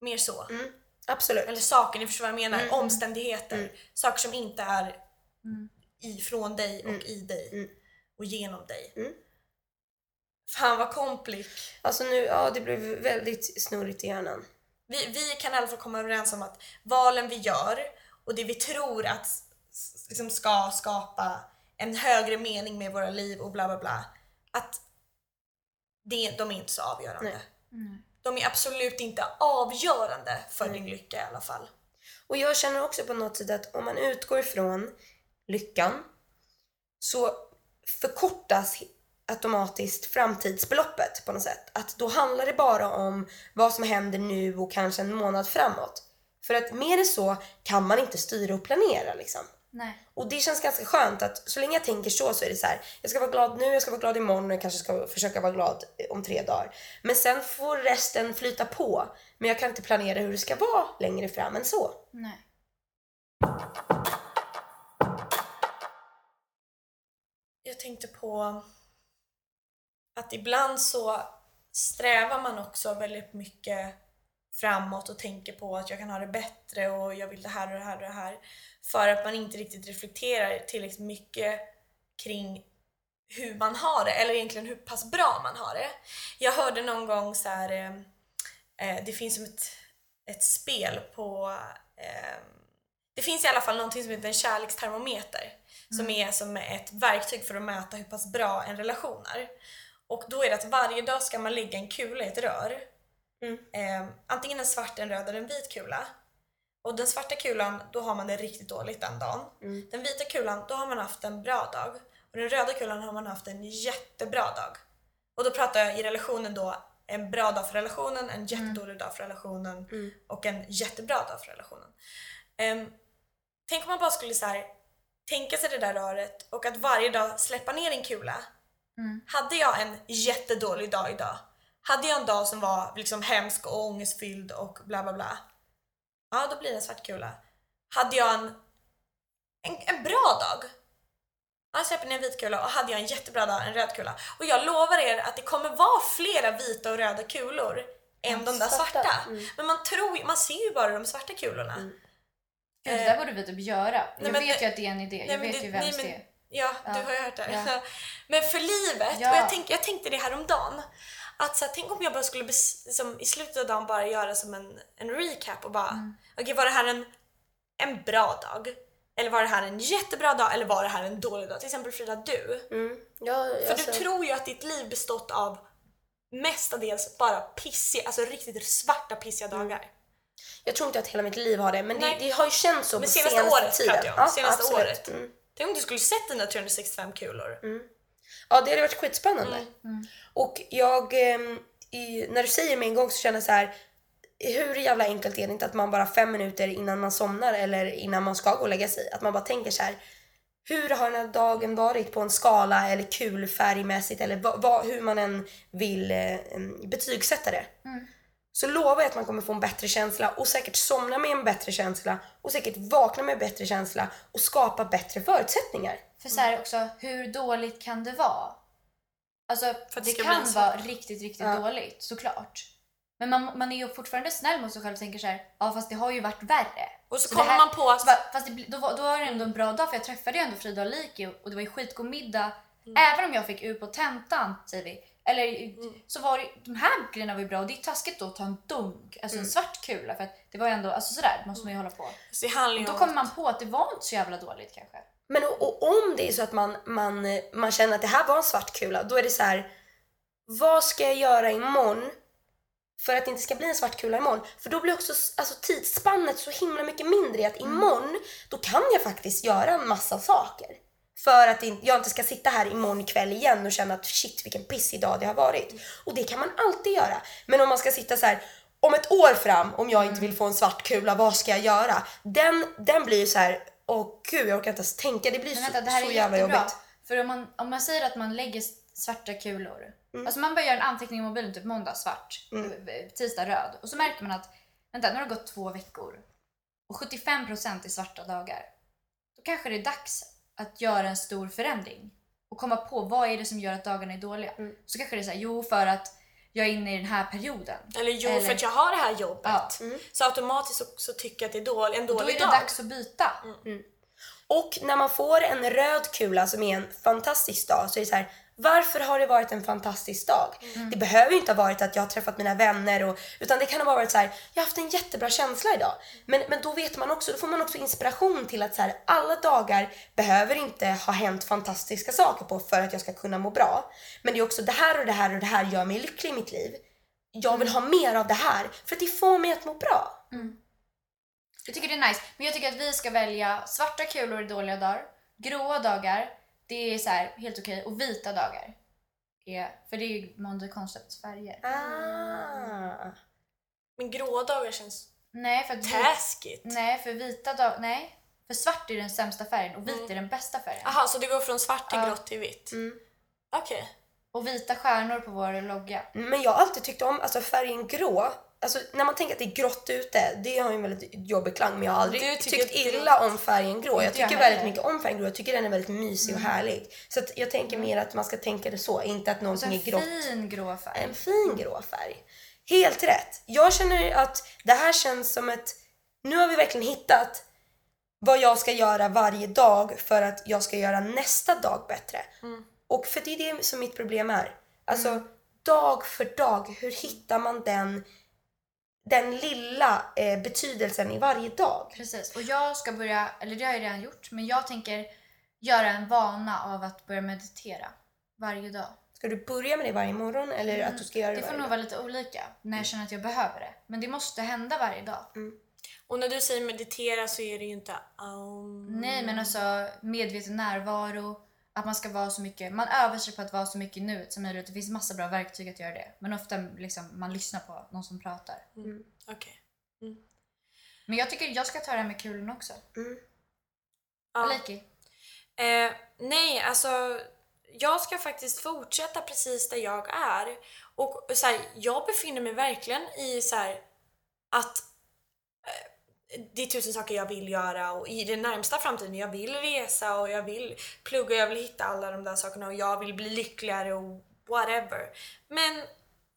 Mer så. mm. absolut. Eller saker, ni förstår vad jag menar. Mm. Omständigheter. Mm. Saker som inte är Mm. ifrån dig och Mm. i dig. Mm. Och genom dig. Mm. Fan vad komplik. Alltså nu, ja det blev väldigt snurrigt i hjärnan. Vi, vi kan i alla fall komma överens om att valen vi gör och det vi tror att liksom ska skapa en högre mening med våra liv och bla bla bla. Att det, de är inte så avgörande. Nej. Mm. De är absolut inte avgörande för Nej. din lycka i alla fall. Och jag känner också på något sätt att om man utgår ifrån lyckan så förkortas automatiskt framtidsbeloppet på något sätt. Att då handlar det bara om vad som händer nu och kanske en månad framåt. För att mer än så kan man inte styra och planera liksom. Nej. Och det känns ganska skönt att så länge jag tänker så så är det så här. Jag ska vara glad nu, jag ska vara glad imorgon och jag kanske ska försöka vara glad om tre dagar. Men sen får resten flyta på. Men jag kan inte planera hur det ska vara längre fram än så. Nej. Jag tänkte på att ibland så strävar man också väldigt mycket framåt och tänker på att jag kan ha det bättre och jag vill det här och det här och det här. För att man inte riktigt reflekterar tillräckligt mycket kring hur man har det, eller egentligen hur pass bra man har det. Jag hörde någon gång så här, eh, eh, det finns som ett, ett spel på eh, det finns i alla fall någonting som heter en kärlekstermometer som är som ett verktyg för att mäta hur pass bra en relation är. Och då är det att varje dag ska man lägga en kula i ett rör. Mm. Eh, antingen en svart, en röd eller en vit kula. Och den svarta kulan, då har man det riktigt dåligt den dagen. Mm. Den vita kulan, då har man haft en bra dag. Och den röda kulan har man haft en jättebra dag. Och då pratar jag i relationen då en bra dag för relationen, en jättedålig dag för relationen Mm. och en jättebra dag för relationen. Ehm, tänk om man bara skulle så här, tänka sig det där röret och att varje dag släppa ner en kula. Mm. Hade jag en jättedålig dag idag, hade jag en dag som var liksom hemsk och ångestfylld och bla bla bla. Ja, då blir det en svart kula. Hade jag en, en, en bra dag, ja, jag släpper ner en vit kula och hade jag en jättebra dag, en röd kula. Och jag lovar er att det kommer vara flera vita och röda kulor än de där Svarta. Mm. Men man tror man ser ju bara de svarta kulorna. Mm. Gud, det där borde vi typ göra. Jag men vet det- ju att det är en idé. Nej, Jag vet det- ju vems nej, men- det är. Ja, Ja. du har ju hört det. Ja. [laughs] Men för livet, Ja. och jag, tänk, jag tänkte det här om dagen. Att så här, tänk om jag bara skulle bes, som, i slutet av dagen bara göra som en, en recap och bara, Mm. okej var det här en, en bra dag? Eller var det här en jättebra dag? Eller var det här en dålig dag? Till exempel Frida, du. Mm. Ja, För alltså, du tror ju att ditt liv bestått av mestadels bara pissiga, alltså riktigt svarta pissiga Mm. dagar. jag tror inte att hela mitt liv har det, men det, det har ju känts så Men på senaste senaste året tiden. jag om, senaste absolut. året. Mm. Tänk om du skulle sett dina 365 kulor. Ja, det hade varit skitspännande. Mm. Och jag, ehm, i, när du säger med en gång så känner jag så här. Hur jävla enkelt är det inte att man bara fem minuter innan man somnar eller innan man ska gå och lägga sig, att man bara tänker så här. Hur har den här dagen varit på en skala eller kul färgmässigt eller vad, vad, hur man än vill eh, betygsätta det. Mm. Så lovar jag att man kommer få en bättre känsla och säkert somna med en bättre känsla och säkert vakna med en bättre känsla och skapa bättre förutsättningar. För så här också, hur dåligt kan det vara? Alltså, det det kan vara riktigt, riktigt Ja. dåligt, såklart. Men man, man är ju fortfarande snäll mot sig själv och tänker så här, ja fast det har ju varit värre. Och så, Så kommer här- man på att Så bara, fast det, då, då var det ändå en bra dag för jag träffade ju ändå Frida och Liki och, och det var ju skitgod middag. Mm. Även om jag fick ut på tentan, säger vi. Eller Mm. så var det, de här grejerna var ju bra och det är taskigt då att ta en dunk, alltså Mm. en svart kula för att det var ju ändå, alltså sådär måste man ju hålla på. Så Och då om kommer man på att det var inte så jävla dåligt kanske. Men och, och om det är så att man, man, man känner att det här var en svart kula, då är det så här. Vad ska jag göra imorgon för att det inte ska bli en svart kula imorgon? För då blir också alltså, tidsspannet så himla mycket mindre i att imorgon, då kan jag faktiskt göra en massa saker. För att jag inte ska sitta här imorgon kväll igen och känna att shit vilken pissig dag det har varit. Och det kan man alltid göra. Men om man ska sitta så här om ett år fram, om jag inte vill få en svart kula, vad ska jag göra? Den, den blir ju så här och gud jag orkar inte ens tänka, det blir Men så, vänta, det här så är jävla jättebra. jobbigt. För om man, om man säger att man lägger svarta kulor. Mm. Alltså man börjar göra en anteckning i mobilen typ måndag svart, eh, tisdag röd. Och så märker man att vänta, nu har det gått två veckor. Och 75% är svarta dagar. Då kanske det är dags att göra en stor förändring. Och komma på vad är det som gör att dagarna är dåliga. Mm. Så kanske det är så här, jo för att jag är inne i den här perioden. Eller jo, Eller- för att jag har det här jobbet. Ja. Så automatiskt så, så tycker jag att det är dålig, en Då dålig är det dag. dags att byta. Och när man får en röd kula som är en fantastisk dag så är det så här, varför har det varit en fantastisk dag? Det behöver ju inte ha varit att jag har träffat mina vänner och, utan det kan ha varit så här, jag har haft en jättebra känsla idag. Men, men då vet man också, då får man också inspiration till att så här, alla dagar behöver inte ha hänt fantastiska saker på för att jag ska kunna må bra. Men det är också det här och det här och det här gör mig lycklig i mitt liv. Jag vill ha mer av det här för att det får mig att må bra. Jag tycker det är nice. Men jag tycker att vi ska välja svarta kulor i dåliga dagar. Gråa dagar, det är så här helt okej. Och vita dagar. Är, för det är ju Monday Concepts färger. Ah. Men grå dagar känns Nej, för att taskigt. Nej, för vita dagar... Nej. För svart är den sämsta färgen och vit är den bästa färgen. Aha, så det går från svart till Ja. grått till vitt? Mm. Okej. Och vita stjärnor på vår logga. Men jag har alltid tyckt om alltså färgen grå. Alltså när man tänker att det är grått ute, det har ju en väldigt jobbig klang men jag har aldrig tycker tyckt illa om färgen grå. Jag Inte jag tycker väldigt mycket om färgen grå. Jag tycker den är väldigt mysig och härlig. Så att jag tänker mer att man ska tänka det så, inte att någonting en är grått. fin grå färg. En fin grå färg. Helt rätt. Jag känner att det här känns som ett... Nu har vi verkligen hittat vad jag ska göra varje dag för att jag ska göra nästa dag bättre. Och för det är det som mitt problem är. Alltså dag för dag, hur hittar man den, den lilla eh, betydelsen i varje dag? Precis. Och jag ska börja, eller det har jag redan gjort, men jag tänker göra en vana av att börja meditera varje dag. Ska du börja med det varje morgon eller att du ska göra det, Det får varje nog dag? vara lite olika när jag känner att jag behöver det. Men det måste hända varje dag. Och när du säger meditera så är det ju inte um... Nej, men alltså medveten närvaro. Att man ska vara så mycket, man övar sig på att vara så mycket nuet som möjligt. Det finns massa bra verktyg att göra det. Men ofta liksom, man lyssnar på någon som pratar. Okej. Men jag tycker jag ska ta det här med kulen också. Ja. Liki. Eh, nej, alltså jag ska faktiskt fortsätta precis där jag är. Och så här, jag befinner mig verkligen i så här, att det är tusen saker jag vill göra och i den närmsta framtiden, jag vill resa och jag vill plugga, jag vill hitta alla de där sakerna och jag vill bli lyckligare och whatever. Men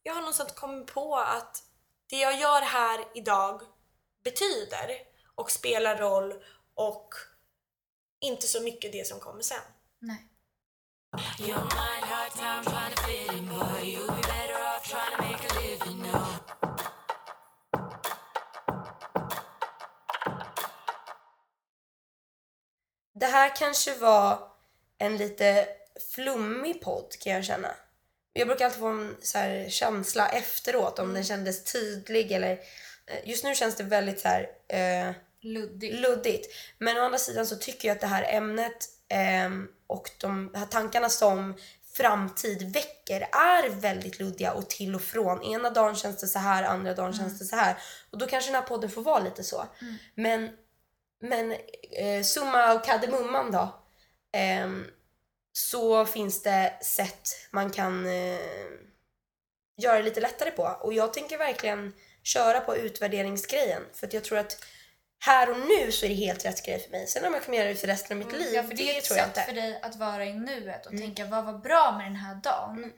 jag har någonstans kommit på att det jag gör här idag betyder och spelar roll och inte så mycket det som kommer sen. Nej. Det här kanske var en lite flummig podd kan jag känna. Jag brukar alltid få en så här känsla efteråt om den kändes tydlig eller eh, just nu känns det väldigt så här eh, Luddig. luddigt. Men å andra sidan så tycker jag att det här ämnet ehm, och de här tankarna som framtid väcker är väldigt luddiga och till och från. Ena dagen känns det så här, andra dagen känns det så här. Och då kanske den här podden får vara lite så. Men, men eh, summa och kardemumman då. ehm, så finns det sätt man kan eh, göra det lite lättare på. Och jag tänker verkligen köra på utvärderingsgrejen. För att jag tror att här och nu så är det helt rätt grej för mig. Sen om jag kommer göra det för resten av mitt liv, Ja, för det är ett tror jag sätt inte. för dig att vara i nuet och tänka vad var bra med den här dagen.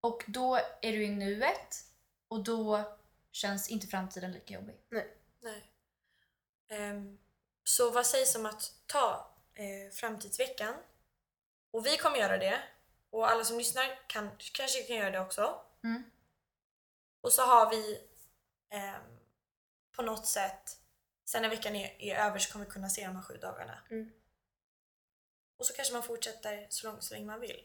Och då är du i nuet och då känns inte framtiden lika jobbig. Nej. Ehm, så vad sägs om att ta eh, framtidsveckan? Och vi kommer göra det. Och alla som lyssnar kan, kanske kan göra det också. Mm. Och så har vi ehm, på något sätt, sen när veckan är, är över så kommer vi kunna se de här sju dagarna. Mm. Och så kanske man fortsätter så långt så länge man vill.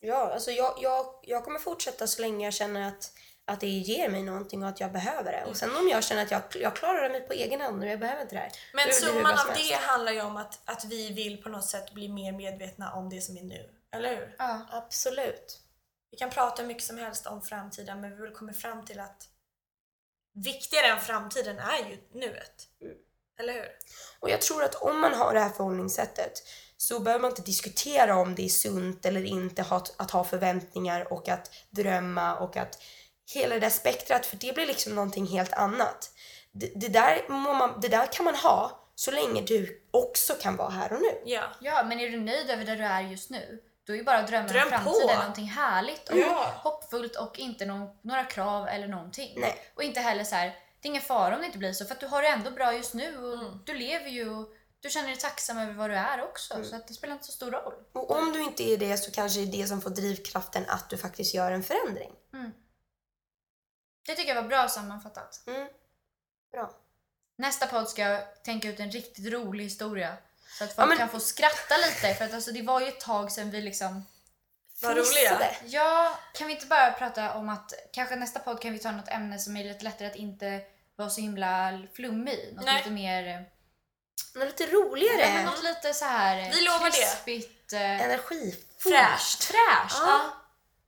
Ja, alltså jag, jag, jag kommer fortsätta så länge jag känner att, att det ger mig någonting och att jag behöver det. Och sen om jag känner att jag, jag klarar mig på egen hand och jag behöver inte det här. Men summan av det handlar ju om att, att vi vill på något sätt bli mer medvetna om det som är nu. Eller hur? Ja. Absolut. Vi kan prata hur mycket som helst om framtiden men vi vill komma fram till att viktigare än framtiden är ju nuet. Mm. Eller hur? Och jag tror att om man har det här förhållningssättet så behöver man inte diskutera om det är sunt eller inte att ha förväntningar och att drömma och att hela det där spektrat för det blir liksom någonting helt annat. Det, det, där, må man, det där kan man ha så länge du också kan vara här och nu. Ja. Ja, men är du nöjd över där du är just nu? Då är ju bara drömmen Dröm om framtiden på. någonting härligt och Ja. hoppfullt och inte någon, några krav eller någonting. Nej. Och inte heller så här, det är ingen fara om det inte blir så för att du har det ändå bra just nu och Mm. du lever ju och du känner dig tacksam över vad du är också så att det spelar inte så stor roll. Och om du inte är det så kanske det är det som får drivkraften att du faktiskt gör en förändring. Det tycker jag var bra sammanfattat. Mm. Bra. Nästa podd ska jag tänka ut en riktigt rolig historia så att folk Ja, men- kan få skratta lite för att alltså, det var ju ett tag sedan vi liksom Vad roliga. Ja, kan vi inte bara prata om att kanske nästa podd kan vi ta något ämne som är lite lättare att inte vara så himla flummig. Något Nej. lite mer... Något lite roligare. Ja, men något lite så här Vi lovar det. krispigt, eh, Energifullt. Fräscht. fräscht. Ja. Ja.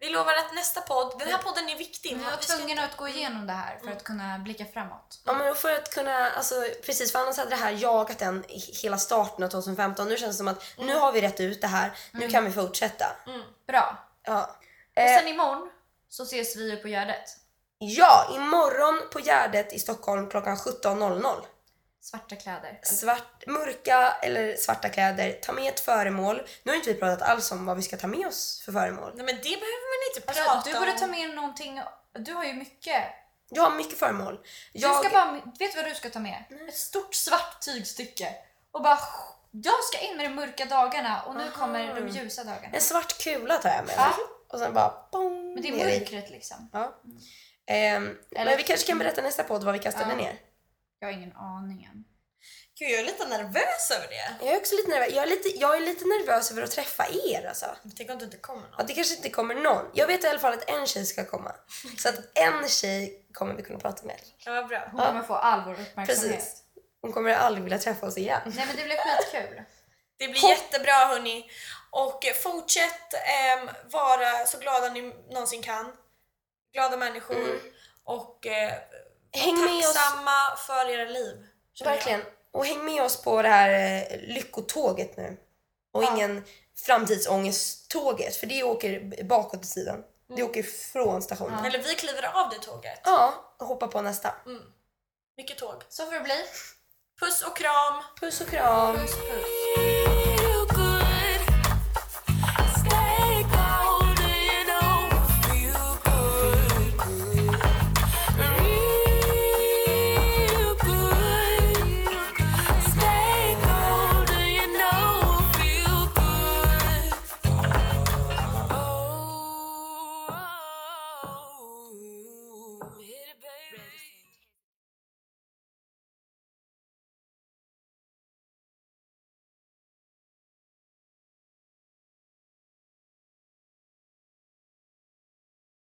Vi lovar att nästa podd, den här podden är viktig. Vi var tvungna att gå igenom det här för att kunna blicka framåt. Ja men för att kunna, alltså precis för annars hade det här jagat en hela starten av 2015. Nu känns det som att nu har vi rätt ut det här, nu kan vi fortsätta. Bra. Ja. Och Eh, sen imorgon så ses vi på Gärdet. ja, imorgon på Gärdet i Stockholm klockan 17.00. Svarta kläder. Svart, mörka eller svarta kläder, ta med ett föremål. Nu har inte vi pratat alls om vad vi ska ta med oss för föremål. Nej men det behöver man inte Alltså, prata du borde om. ta med någonting. Du har ju mycket. Jag har mycket föremål. Du Jag, ska bara, vet du vad du ska ta med? Ett stort svart tygstycke. Och bara, jag ska in med de mörka dagarna och nu Aha. kommer de ljusa dagarna. En svart kula tar jag med Ja. Och sen bara bong, Men det är mörkret liksom. Ja. Ehm, men vi kanske kan berätta nästa podd vad vi kastade Ja. ner. Jag har ingen aning än. Gud jag är lite nervös över det. Jag är också lite nervös. Jag är lite, jag är lite nervös över att träffa er alltså. Tänk om det inte kommer någon. Ja, det kanske inte kommer någon. Jag vet i alla fall att en tjej ska komma. Så att en tjej kommer vi kunna prata med. Ja, vad bra. Hon kommer få all vår uppmärksamhet. Precis. Hon kommer aldrig vilja träffa oss igen. Nej men det blir skitkul. Det blir jättebra hörni. Och eh, fortsätt ehm, vara så glada ni någonsin kan. Glada människor. Och eh, Häng med oss, tacksamma för era liv. jag. verkligen. Och häng med oss på det här eh, lyckotåget nu. Och Ja. ingen framtidsångesttåget, för det åker bakåt i tiden. Det åker från stationen. Eller vi kliver av det tåget. Ja, och hoppa på nästa. Mycket tåg. Så får det bli. Puss och kram! Puss och kram! Puss puss.